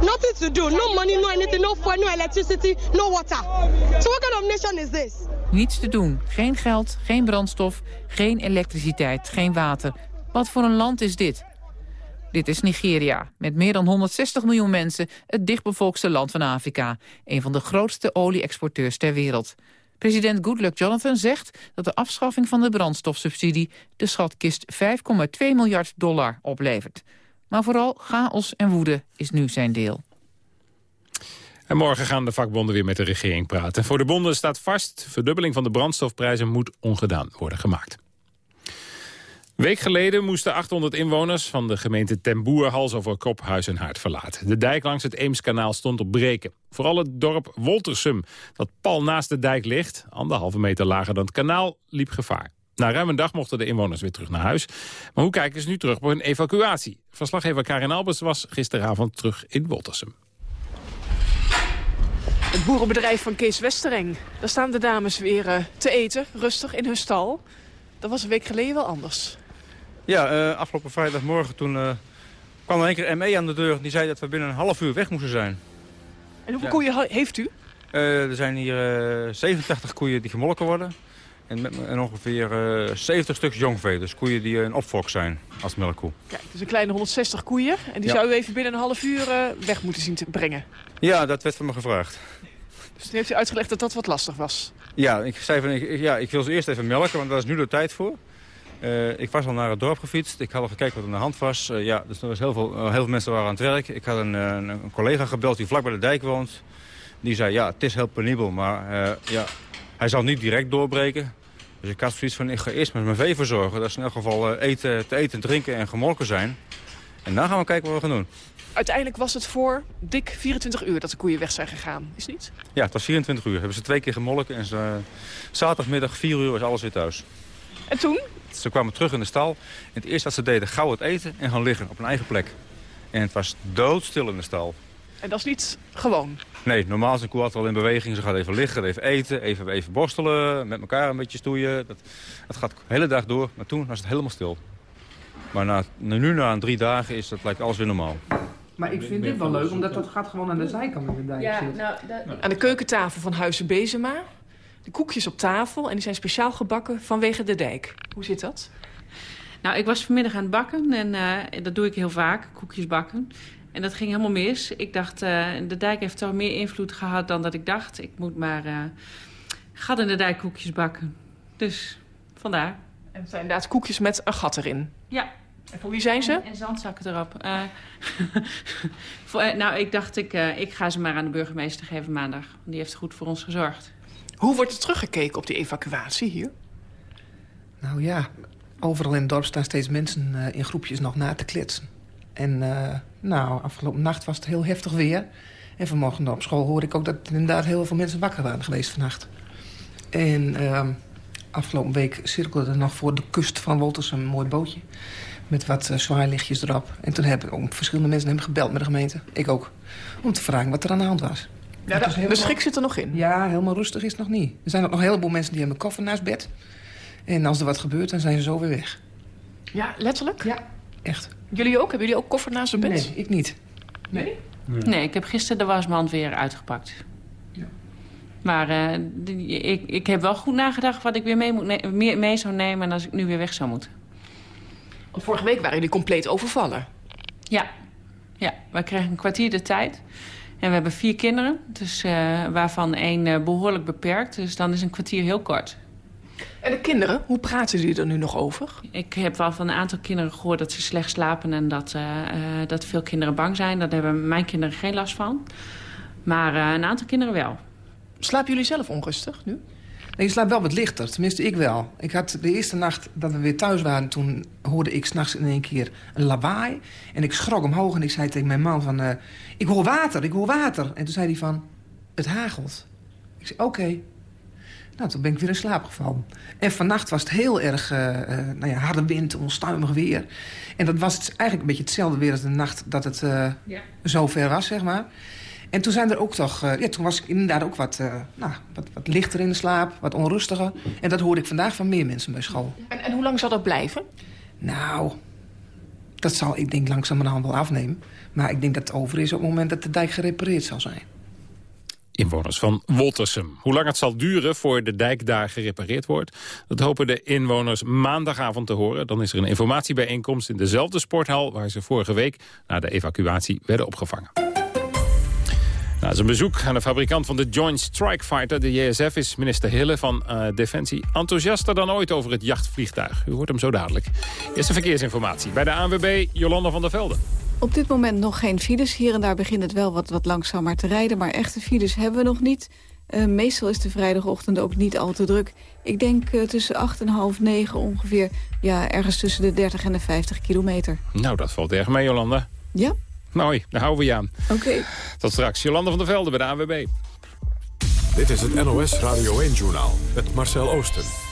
Nothing to do. No money, no anything, no food, no electricity, no water. So what kind of nation is this? Niets te doen. Geen geld, geen brandstof, geen elektriciteit, geen water. Wat voor een land is dit? Dit is Nigeria, met meer dan 160 miljoen mensen het dichtbevolkste land van Afrika. Een van de grootste olie-exporteurs ter wereld. President Goodluck Jonathan zegt dat de afschaffing van de brandstofsubsidie de schatkist 5,2 miljard dollar oplevert. Maar vooral chaos en woede is nu zijn deel. En morgen gaan de vakbonden weer met de regering praten. Voor de bonden staat vast, verdubbeling van de brandstofprijzen moet ongedaan worden gemaakt. Week geleden moesten 800 inwoners van de gemeente Ten Boer hals over kop huis en haard verlaten. De dijk langs het Eemskanaal stond op breken. Vooral het dorp Woltersum, dat pal naast de dijk ligt, anderhalve meter lager dan het kanaal, liep gevaar. Na ruim een dag mochten de inwoners weer terug naar huis. Maar hoe kijken ze nu terug op hun evacuatie? Verslaggever Karin Albers was gisteravond terug in Woltersum. Het boerenbedrijf van Kees Westereng. Daar staan de dames weer uh, te eten, rustig in hun stal. Dat was een week geleden wel anders. Ja, uh, afgelopen vrijdagmorgen toen uh, kwam er een keer ME aan de deur. Die zei dat we binnen een half uur weg moesten zijn. En hoeveel ja. koeien heeft u? er zijn hier 87 koeien die gemolken worden. En, met, en ongeveer 70 stuks jongvee. Dus koeien die een opfok zijn als melkkoe. Kijk, dus een kleine 160 koeien. En die ja. zou u even binnen een half uur weg moeten zien te brengen. Ja, dat werd van me gevraagd. Dus toen heeft u uitgelegd dat dat wat lastig was? Ja, ik zei van, ik, ja, ik wil ze eerst even melken, want daar is nu de tijd voor. Uh, ik was al naar het dorp gefietst. Ik had al gekeken wat er aan de hand was. Uh, ja, dus er was heel, veel, uh, heel veel mensen waren aan het werk. Ik had een, een, een, collega gebeld die vlak bij de dijk woont. Die zei, ja, het is heel penibel, maar ja, hij zal niet direct doorbreken. Dus ik had zoiets van, ik ga eerst met mijn vee verzorgen. Dat ze in elk geval eten, te eten, drinken en gemolken zijn. En dan gaan we kijken wat we gaan doen. Uiteindelijk was het voor dik 24 uur dat de koeien weg zijn gegaan, is niet? Ja, het was 24 uur. Hebben ze twee keer gemolken en ze, zaterdagmiddag 4 uur was alles weer thuis. En toen? Ze kwamen terug in de stal. En het eerste dat ze deden, gauw het eten en gaan liggen op een eigen plek. En het was doodstil in de stal. En dat is niet gewoon? Nee, normaal is een koe altijd al in beweging. Ze gaat even liggen, even eten, even, even borstelen, met elkaar een beetje stoeien. Dat, dat gaat de hele dag door, maar toen was het helemaal stil. Maar na, nu na drie dagen is dat lijkt alles weer normaal. Maar ik vind dit wel leuk, omdat dat gaat gewoon aan de zijkant in de dijk ja, nou, dat... Aan de keukentafel van Huizen Bezema. De koekjes op tafel en die zijn speciaal gebakken vanwege de dijk. Hoe zit dat? Nou, ik was vanmiddag aan het bakken en uh, dat doe ik heel vaak, koekjes bakken. En dat ging helemaal mis. Ik dacht, uh, de dijk heeft toch meer invloed gehad dan dat ik dacht. Ik moet maar uh, gat in de dijk koekjes bakken. Dus vandaar. En het zijn inderdaad koekjes met een gat erin? Ja, en voor wie zijn ze? En, en zandzakken erop. Uh, voor, nou, ik dacht, ik, uh, ik ga ze maar aan de burgemeester geven maandag. Die heeft goed voor ons gezorgd. Hoe wordt er teruggekeken op die evacuatie hier? Nou ja, overal in het dorp staan steeds mensen uh, in groepjes nog na te kletsen. En nou, afgelopen nacht was het heel heftig weer. En vanmorgen op school hoorde ik ook dat inderdaad heel veel mensen wakker waren geweest vannacht. En ehm, afgelopen week cirkelde er nog voor de kust van Wolters een mooi bootje met wat uh, zwaailichtjes erop. En toen hebben ook verschillende mensen hebben gebeld met de gemeente. Ik ook. Om te vragen wat er aan de hand was. Ja, dat, helemaal... de schrik zit er nog in? Ja, helemaal rustig is het nog niet. Er zijn ook nog een heleboel mensen die hebben een koffer naast bed. En als er wat gebeurt, dan zijn ze zo weer weg. Ja, letterlijk? Ja, echt. Jullie ook? Hebben jullie ook koffer naast hun bed? Nee, ik niet. Nee? Nee, nee ik heb gisteren de wasmand weer uitgepakt. Ja. Maar uh, ik, ik heb wel goed nagedacht wat ik weer mee, moet mee, mee zou nemen... als ik nu weer weg zou moeten. Want vorige week waren jullie compleet overvallen. Ja, ja wij kregen een kwartier de tijd. En we hebben vier kinderen, dus, uh, waarvan één uh, behoorlijk beperkt. Dus dan is een kwartier heel kort. En de kinderen, hoe praten jullie er nu nog over? Ik heb wel van een aantal kinderen gehoord dat ze slecht slapen... en dat, uh, dat veel kinderen bang zijn. Daar hebben mijn kinderen geen last van. Maar een aantal kinderen wel. Slapen jullie zelf onrustig nu? Nee, je slaapt wel wat lichter. Tenminste, ik wel. Ik had de eerste nacht dat we weer thuis waren... toen hoorde ik s'nachts in één keer een lawaai. En ik schrok omhoog en ik zei tegen mijn man van... Uh, ik hoor water, ik hoor water. En toen zei hij van, het hagelt. Ik zei, oké. Okay. Nou, toen ben ik weer in slaap gevallen. En vannacht was het heel erg uh, uh, nou ja, harde wind, onstuimig weer. En dat was eigenlijk een beetje hetzelfde weer als de nacht dat het ja. zo ver was, zeg maar. En toen zijn er ook toch... Uh, ja, toen was ik inderdaad ook wat, uh, nou, wat, wat lichter in de slaap, wat onrustiger. En dat hoorde ik vandaag van meer mensen bij school. En, en hoe lang zal dat blijven? Nou, dat zal ik denk langzamerhand wel afnemen. Maar ik denk dat het over is op het moment dat de dijk gerepareerd zal zijn. inwoners van Woltersum. Hoe lang het zal duren voor de dijk daar gerepareerd wordt... dat hopen de inwoners maandagavond te horen. Dan is er een informatiebijeenkomst in dezelfde sporthal... waar ze vorige week na de evacuatie werden opgevangen. Na zijn bezoek aan de fabrikant van de Joint Strike Fighter, de JSF... is minister Hille van uh, Defensie enthousiaster dan ooit over het jachtvliegtuig. U hoort hem zo dadelijk. Eerste verkeersinformatie bij de ANWB, Jolanda van der Velde. Op dit moment nog geen files. Hier en daar begint het wel wat, wat langzamer te rijden. Maar echte files hebben we nog niet. Uh, meestal is de vrijdagochtend ook niet al te druk. Ik denk uh, tussen 8 en half 9 ongeveer. Ja, ergens tussen de 30 en de 50 kilometer. Nou, dat valt erg mee, Jolanda. Ja. Mooi, daar houden we je aan. Oké. Okay. Tot straks. Jolanda van der Velde bij de ANWB. Dit is het NOS Radio 1-journaal met Marcel Oosten.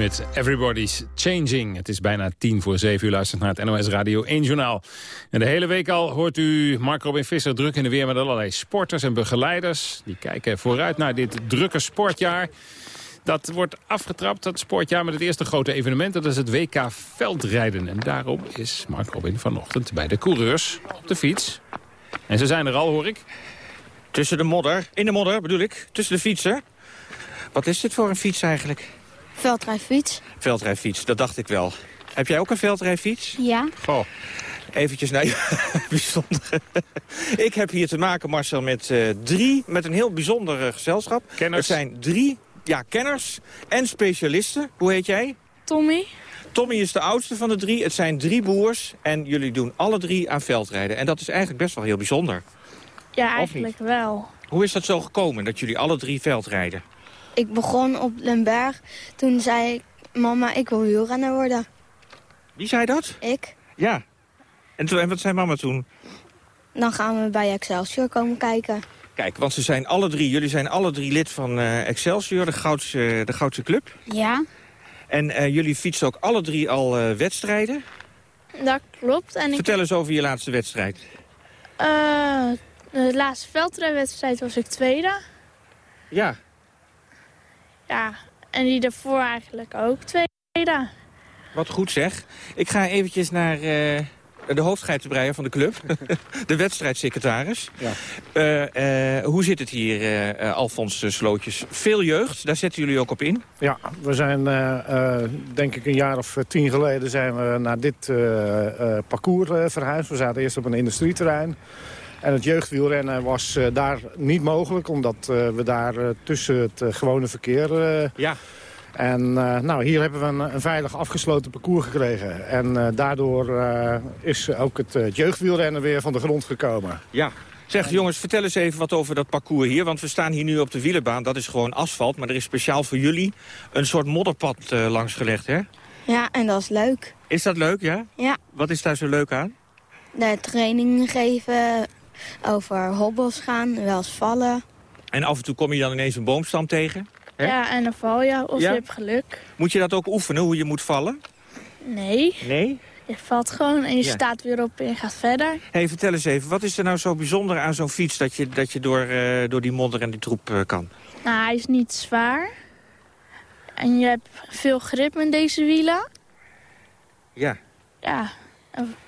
Met Everybody's Changing. Het is bijna tien voor zeven uur luistert naar het NOS Radio 1 Journaal. En de hele week al hoort u Mark Robin Visser druk in de weer... met allerlei sporters en begeleiders. Die kijken vooruit naar dit drukke sportjaar. Dat wordt afgetrapt, dat sportjaar, met het eerste grote evenement. Dat is het WK Veldrijden. En daarom is Mark Robin vanochtend bij de coureurs op de fiets. En ze zijn er al, hoor ik. Tussen de modder, in de modder bedoel ik, tussen de fietsen. Wat is dit voor een fiets eigenlijk? Veldrijfiets. Veldrijfiets, dat dacht ik wel. Heb jij ook een veldrijfiets? Ja. Goh, eventjes naar je bijzonder. ik heb hier te maken, Marcel, met uh, drie, met een heel bijzonder uh, gezelschap. Kenners. Er zijn drie ja, kenners en specialisten. Hoe heet jij? Tommy. Tommy is de oudste van de drie. Het zijn drie broers en jullie doen alle drie aan veldrijden. En dat is eigenlijk best wel heel bijzonder. Ja, eigenlijk wel. Hoe is dat zo gekomen, dat jullie alle drie veldrijden? Ik begon op Den Berg. Toen zei ik, mama, ik wil wielrenner worden. Wie zei dat? Ik. Ja. En, toen, en wat zei mama toen? Dan gaan we bij Excelsior komen kijken. Kijk, want ze zijn alle drie, jullie zijn alle drie lid van eh, Excelsior, de Goudse, de Goudse Club. Ja, En eh, jullie fietsen ook alle drie al eh, wedstrijden. dat klopt. En ik, Vertel eens over je laatste wedstrijd. eh, de laatste veldrijwedstrijd was ik tweede. Ja, Ja, en die daarvoor eigenlijk ook tweede. wat goed zeg. Ik ga eventjes naar eh, de hoofdgeitenbreier van de club. de wedstrijdsecretaris. Ja. Eh, eh, hoe zit het hier, Alfons Slootjes? Veel jeugd, daar zetten jullie ook op in? Ja, we zijn eh, eh, denk ik een jaar of tien geleden zijn we naar dit eh, eh, parcours verhuisd. We zaten eerst op een industrieterrein. En het jeugdwielrennen was eh, daar niet mogelijk, omdat eh, we daar eh, tussen het gewone verkeer... eh, Ja. En eh, nou, hier hebben we een, een veilig afgesloten parcours gekregen. En eh, daardoor eh, is ook het, jeugdwielrennen weer van de grond gekomen. Ja. Zeg jongens, vertel eens even wat over dat parcours hier. Want we staan hier nu op de wielenbaan, dat is gewoon asfalt. Maar er is speciaal voor jullie een soort modderpad eh, langs gelegd, hè? Ja, en dat is leuk. Is dat leuk, ja? Ja, Wat is daar zo leuk aan? de trainingen geven, over hobbels gaan, wel eens vallen. En af en toe kom je dan ineens een boomstam tegen. Hè? Ja, en dan val je of Ja? je hebt geluk. Moet je dat ook oefenen, hoe je moet vallen? Nee, Nee? je valt gewoon en je Ja. staat weer op en je gaat verder. hey, vertel eens even, wat is er nou zo bijzonder aan zo'n fiets... dat je, dat je door, eh, door die modder en die troep eh, kan? Nou, hij is niet zwaar. En je hebt veel grip met deze wielen. Ja. Ja.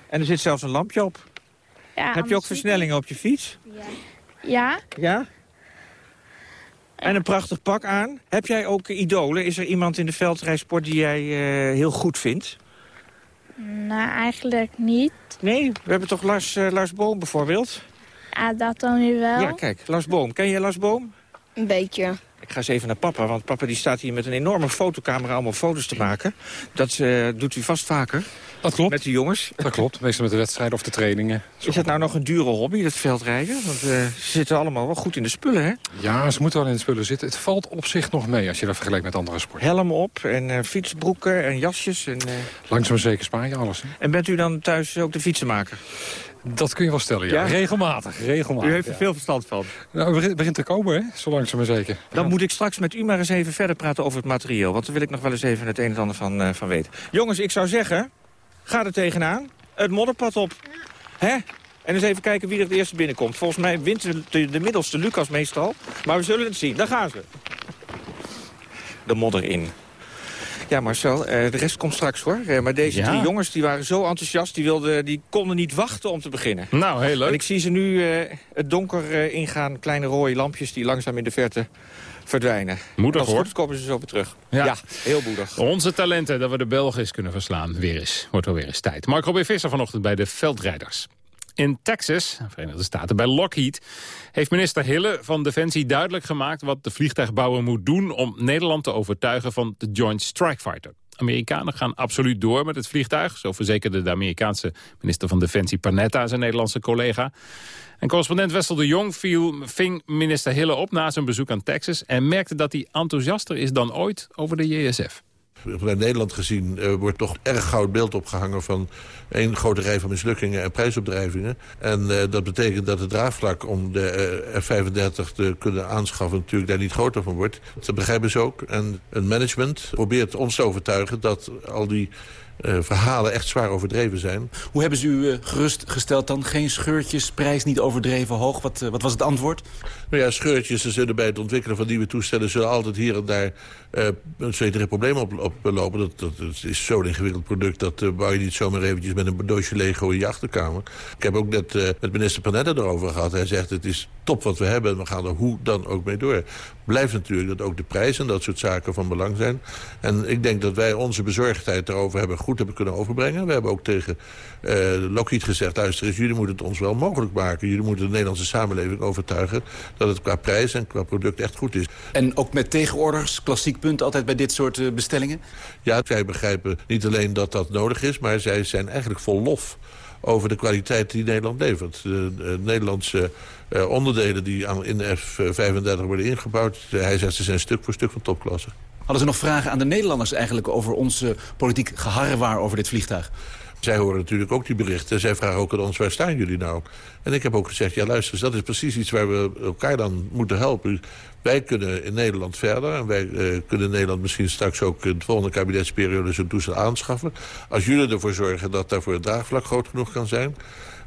En er zit zelfs een lampje op. ja Heb je ook versnellingen op je fiets? je- Ja, Ja? En een prachtig pak aan. Heb jij ook idolen? Is er iemand in de veldrijsport die jij eh, heel goed vindt? nou eigenlijk niet. Nee, we hebben toch Lars, eh, Lars Boom bijvoorbeeld? Ja, dat dan weer wel. Ja, kijk, Lars Boom. Ken je Lars Boom? Een beetje. Ik ga eens even naar papa, want papa die staat hier met een enorme fotocamera allemaal foto's te maken. Dat eh, doet u vast vaker. Dat klopt. Met de jongens. Dat klopt, meestal met de wedstrijden of de trainingen. Is dat nou nog een dure hobby, dat veldrijden? Want eh, ze zitten allemaal wel goed in de spullen, hè? Ja, ze moeten wel in de spullen zitten. Het valt op zich nog mee als je dat vergelijkt met andere sporten. Helm op en eh, fietsbroeken en jasjes. En, Langzaam zeker spaar je alles. hè. en bent u dan thuis ook de fietsenmaker? Dat kun je wel stellen, ja. Ja? Regelmatig, regelmatig. U heeft er ja. veel verstand van. Nou, het begint- te komen, hè? Zo langzaam maar zeker. Dan moet ik straks met u maar eens even verder praten over het materieel. Want daar wil ik nog wel eens even het een en ander van, eh, van weten. Jongens, ik zou zeggen, ga er tegenaan. Het modderpad op. Hè? En eens even kijken wie er het eerste binnenkomt. Volgens mij wint de, de middelste Lucas meestal. Maar we zullen het zien. Daar gaan ze. De modder in. Ja, Marcel, eh, de rest komt straks hoor. Eh, maar deze Ja. drie jongens die waren zo enthousiast, die, wilden, die konden niet wachten om te beginnen. Nou, heel leuk. En ik zie ze nu eh, het donker ingaan, kleine rode lampjes die langzaam in de verte verdwijnen. Moedig, Als hoor. komen ze zo weer terug. Ja. Ja, heel moedig. Onze talenten, dat we de Belgen eens kunnen verslaan. Weer eens. Wordt wel weer eens tijd. Mark Robin Visser vanochtend bij de Veldrijders. In Texas, Verenigde Staten, bij Lockheed... heeft minister Hille van Defensie duidelijk gemaakt... wat de vliegtuigbouwer moet doen om Nederland te overtuigen... van de Joint Strike Fighter. Amerikanen gaan absoluut door met het vliegtuig. Zo verzekerde de Amerikaanse minister van Defensie Panetta... zijn Nederlandse collega. En correspondent Wessel de Jong viel, ving minister Hille op... na zijn bezoek aan Texas... en merkte dat hij enthousiaster is dan ooit over de JSF. Vanuit Nederland gezien eh, wordt toch erg het beeld opgehangen van één grote rij van mislukkingen en prijsopdrijvingen. En eh, dat betekent dat het draagvlak om de eh, F-35 te kunnen aanschaffen natuurlijk daar niet groter van wordt. Dat begrijpen ze ook. En het management probeert ons te overtuigen dat al die eh, verhalen echt zwaar overdreven zijn. Hoe hebben ze u eh, gerustgesteld dan? Geen scheurtjes, prijs niet overdreven hoog. Wat, eh, wat was het antwoord? Nou ja, scheurtjes er zullen bij het ontwikkelen van nieuwe toestellen... zullen altijd hier en daar een zekere problemen op, op lopen. Dat, dat, dat is zo'n ingewikkeld product, dat bouw je niet zomaar eventjes... met een doosje Lego in je achterkamer. Ik heb ook net met minister Panetta erover gehad. Hij zegt, het is top wat we hebben en we gaan er hoe dan ook mee door. Blijft natuurlijk dat ook de prijs en dat soort zaken van belang zijn. En ik denk dat wij onze bezorgdheid erover hebben goed hebben kunnen overbrengen. We hebben ook tegen uh, Lockheed gezegd... luister eens, jullie moeten het ons wel mogelijk maken. Jullie moeten de Nederlandse samenleving overtuigen... dat het qua prijs en qua product echt goed is. En ook met tegenorders, klassiek punt altijd bij dit soort uh, bestellingen? Ja, zij begrijpen niet alleen dat dat nodig is... maar zij zijn eigenlijk vol lof over de kwaliteit die Nederland levert. De, de Nederlandse uh, onderdelen die aan, in de F-35 worden ingebouwd... hij zegt ze zijn stuk voor stuk van topklasse. Hadden ze nog vragen aan de Nederlanders eigenlijk over onze politiek geharrewaar over dit vliegtuig? Zij horen natuurlijk ook die berichten. Zij vragen ook aan ons, waar staan jullie nou? En ik heb ook gezegd, ja luister, dat is precies iets waar we elkaar dan moeten helpen. Wij kunnen in Nederland verder. En wij uh, kunnen Nederland misschien straks ook in de volgende kabinetsperiode zo'n toestel aanschaffen. Als jullie ervoor zorgen dat daarvoor het draagvlak groot genoeg kan zijn.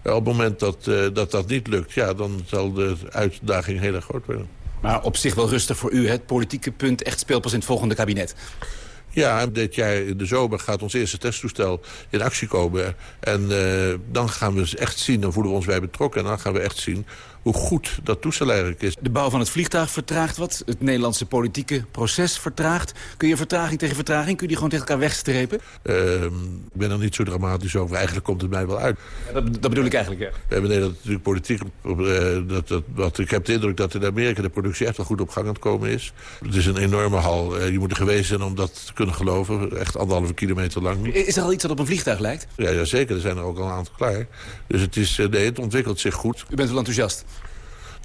Uh, op het moment dat, uh, dat dat niet lukt, ja, dan zal de uitdaging heel erg groot worden. Maar op zich wel rustig voor u, het politieke punt echt speelt pas in het volgende kabinet. Ja, dit jaar in de zomer gaat ons eerste testtoestel in actie komen. En uh, dan gaan we echt zien, dan voelen we ons bij betrokken... en dan gaan we echt zien hoe goed dat toestel eigenlijk is. De bouw van het vliegtuig vertraagt wat. Het Nederlandse politieke proces vertraagt. Kun je vertraging tegen vertraging, kun je die gewoon tegen elkaar wegstrepen? Uh, ik ben er niet zo dramatisch over. Eigenlijk komt het mij wel uit. Ja, dat, dat, bedoel ik eigenlijk, ja. We hebben Nederland natuurlijk politiek... Uh, dat, dat, wat, ik heb de indruk dat in Amerika de productie echt wel goed op gang aan het komen is. Het is een enorme hal. Uh, je moet er geweest zijn om dat te kunnen geloven. Echt anderhalve kilometer lang. Is er al iets dat op een vliegtuig lijkt? Ja, ja zeker. Er zijn er ook al een aantal klaar. Dus het, is, nee, het ontwikkelt zich goed. U bent wel enthousiast?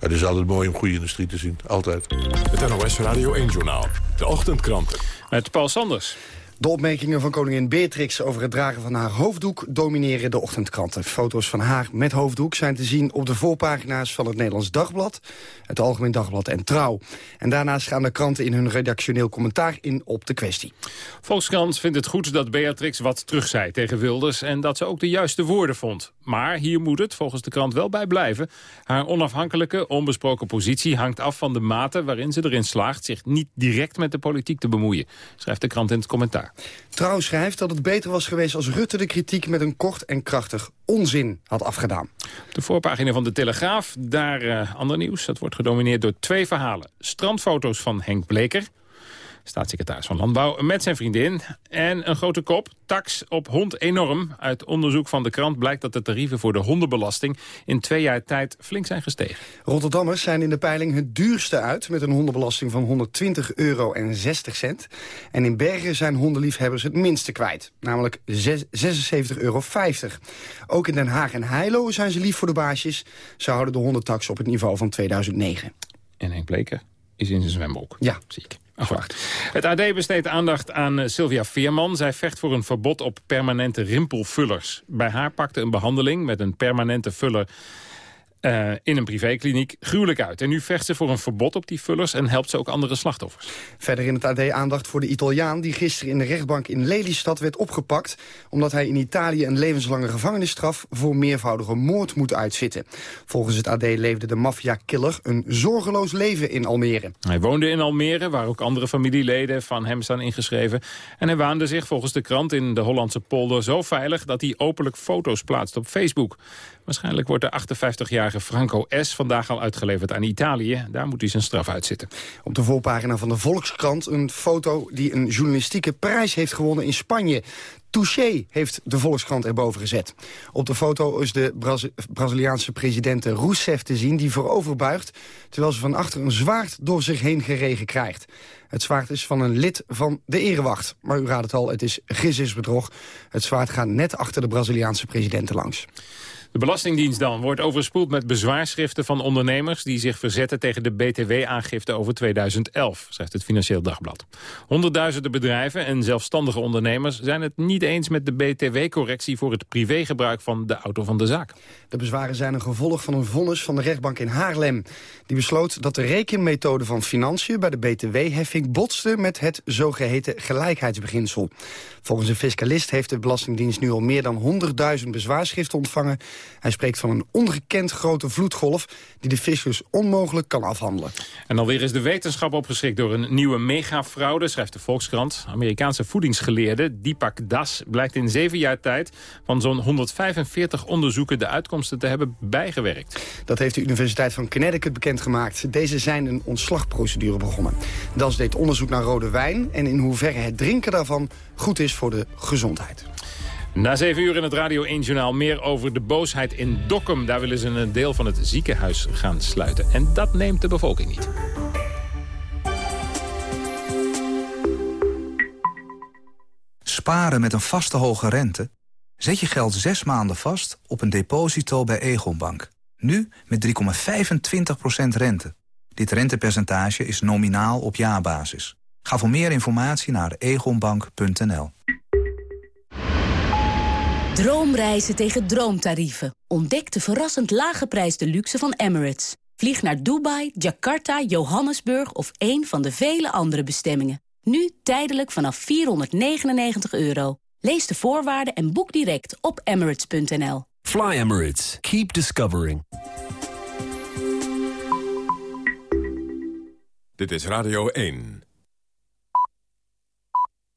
Het is altijd mooi om goede industrie te zien. Altijd. Het NOS Radio 1-journaal. De ochtendkranten. Met Paul Sanders. De opmerkingen van koningin Beatrix over het dragen van haar hoofddoek domineren de ochtendkranten. Foto's van haar met hoofddoek zijn te zien op de voorpagina's van het Nederlands Dagblad, het Algemeen Dagblad en Trouw. En daarnaast gaan de kranten in hun redactioneel commentaar in op de kwestie. Volkskrant vindt het goed dat Beatrix wat terug zei tegen Wilders en dat ze ook de juiste woorden vond. Maar hier moet het volgens de krant wel bij blijven. Haar onafhankelijke, onbesproken positie hangt af van de mate waarin ze erin slaagt zich niet direct met de politiek te bemoeien, schrijft de krant in het commentaar. Trouw schrijft dat het beter was geweest als Rutte de kritiek met een kort en krachtig onzin had afgedaan. Op de voorpagina van de Telegraaf, daar uh, ander nieuws. Dat wordt gedomineerd door twee verhalen. Strandfoto's van Henk Bleker, staatssecretaris van Landbouw, met zijn vriendin. En een grote kop, tax op hond enorm. Uit onderzoek van de krant blijkt dat de tarieven voor de hondenbelasting... in twee jaar tijd flink zijn gestegen. Rotterdammers zijn in de peiling het duurste uit... met een hondenbelasting van 120 euro en 60 cent. En in Bergen zijn hondenliefhebbers het minste kwijt. Namelijk 76,50 euro. Ook in Den Haag en Heilo zijn ze lief voor de baasjes. Ze houden de hondentax op het niveau van 2009. En Henk Bleker is in zijn zwembroek. Ja. Zie ik. Het AD besteedt aandacht aan uh, Sylvia Veerman. Zij vecht voor een verbod op permanente rimpelvullers. Bij haar pakte een behandeling met een permanente vuller... Uh, in een privékliniek gruwelijk uit. En nu vecht ze voor een verbod op die vullers en helpt ze ook andere slachtoffers. Verder in het AD aandacht voor de Italiaan die gisteren in de rechtbank in Lelystad werd opgepakt... omdat hij in Italië een levenslange gevangenisstraf voor meervoudige moord moet uitzitten. Volgens het AD leefde de maffia-killer een zorgeloos leven in Almere. Hij woonde in Almere, waar ook andere familieleden van hem staan ingeschreven. En hij waande zich volgens de krant in de Hollandse polder zo veilig... dat hij openlijk foto's plaatst op Facebook. Waarschijnlijk wordt de 58-jarige Franco S. vandaag al uitgeleverd aan Italië. Daar moet hij zijn straf uitzitten. Op de voorpagina van de Volkskrant een foto die een journalistieke prijs heeft gewonnen in Spanje. Touché heeft de Volkskrant erboven gezet. Op de foto is de Braz Braziliaanse president Rousseff te zien... die vooroverbuigt, terwijl ze van achter een zwaard door zich heen geregen krijgt. Het zwaard is van een lid van de erewacht. Maar u raadt het al, het is gizisbedrog. Het zwaard gaat net achter de Braziliaanse presidenten langs. De Belastingdienst dan wordt overspoeld met bezwaarschriften van ondernemers... die zich verzetten tegen de BTW-aangifte over 2011, zegt het Financieel Dagblad. Honderdduizenden bedrijven en zelfstandige ondernemers... zijn het niet eens met de BTW-correctie voor het privégebruik van de auto van de zaak. De bezwaren zijn een gevolg van een vonnis van de rechtbank in Haarlem. Die besloot dat de rekenmethode van financiën bij de BTW-heffing botste... met het zogeheten gelijkheidsbeginsel. Volgens een fiscalist heeft de Belastingdienst nu al meer dan 100.000 bezwaarschriften ontvangen Hij spreekt van een ongekend grote vloedgolf... die de fiscus onmogelijk kan afhandelen. En alweer is de wetenschap opgeschrikt door een nieuwe megafraude, schrijft de Volkskrant. Amerikaanse voedingsgeleerde Deepak Das blijkt in zeven jaar tijd... van zo'n 145 onderzoeken de uitkomsten te hebben bijgewerkt. Dat heeft de Universiteit van Connecticut bekendgemaakt. Deze zijn een ontslagprocedure begonnen. Das deed onderzoek naar rode wijn en in hoeverre het drinken daarvan goed is voor de gezondheid. Na zeven uur in het Radio 1-journaal meer over de boosheid in Dokkum. Daar willen ze een deel van het ziekenhuis gaan sluiten. En dat neemt de bevolking niet. Sparen met een vaste hoge rente? Zet je geld zes maanden vast op een deposito bij Egonbank. Nu met 3,25% rente. Dit rentepercentage is nominaal op jaarbasis. Ga voor meer informatie naar egonbank.nl. Droomreizen tegen droomtarieven. Ontdek de verrassend lage prijs de luxe van Emirates. Vlieg naar Dubai, Jakarta, Johannesburg of een van de vele andere bestemmingen. Nu tijdelijk vanaf 499 euro. Lees de voorwaarden en boek direct op emirates.nl. Fly Emirates. Keep discovering. Dit is Radio 1.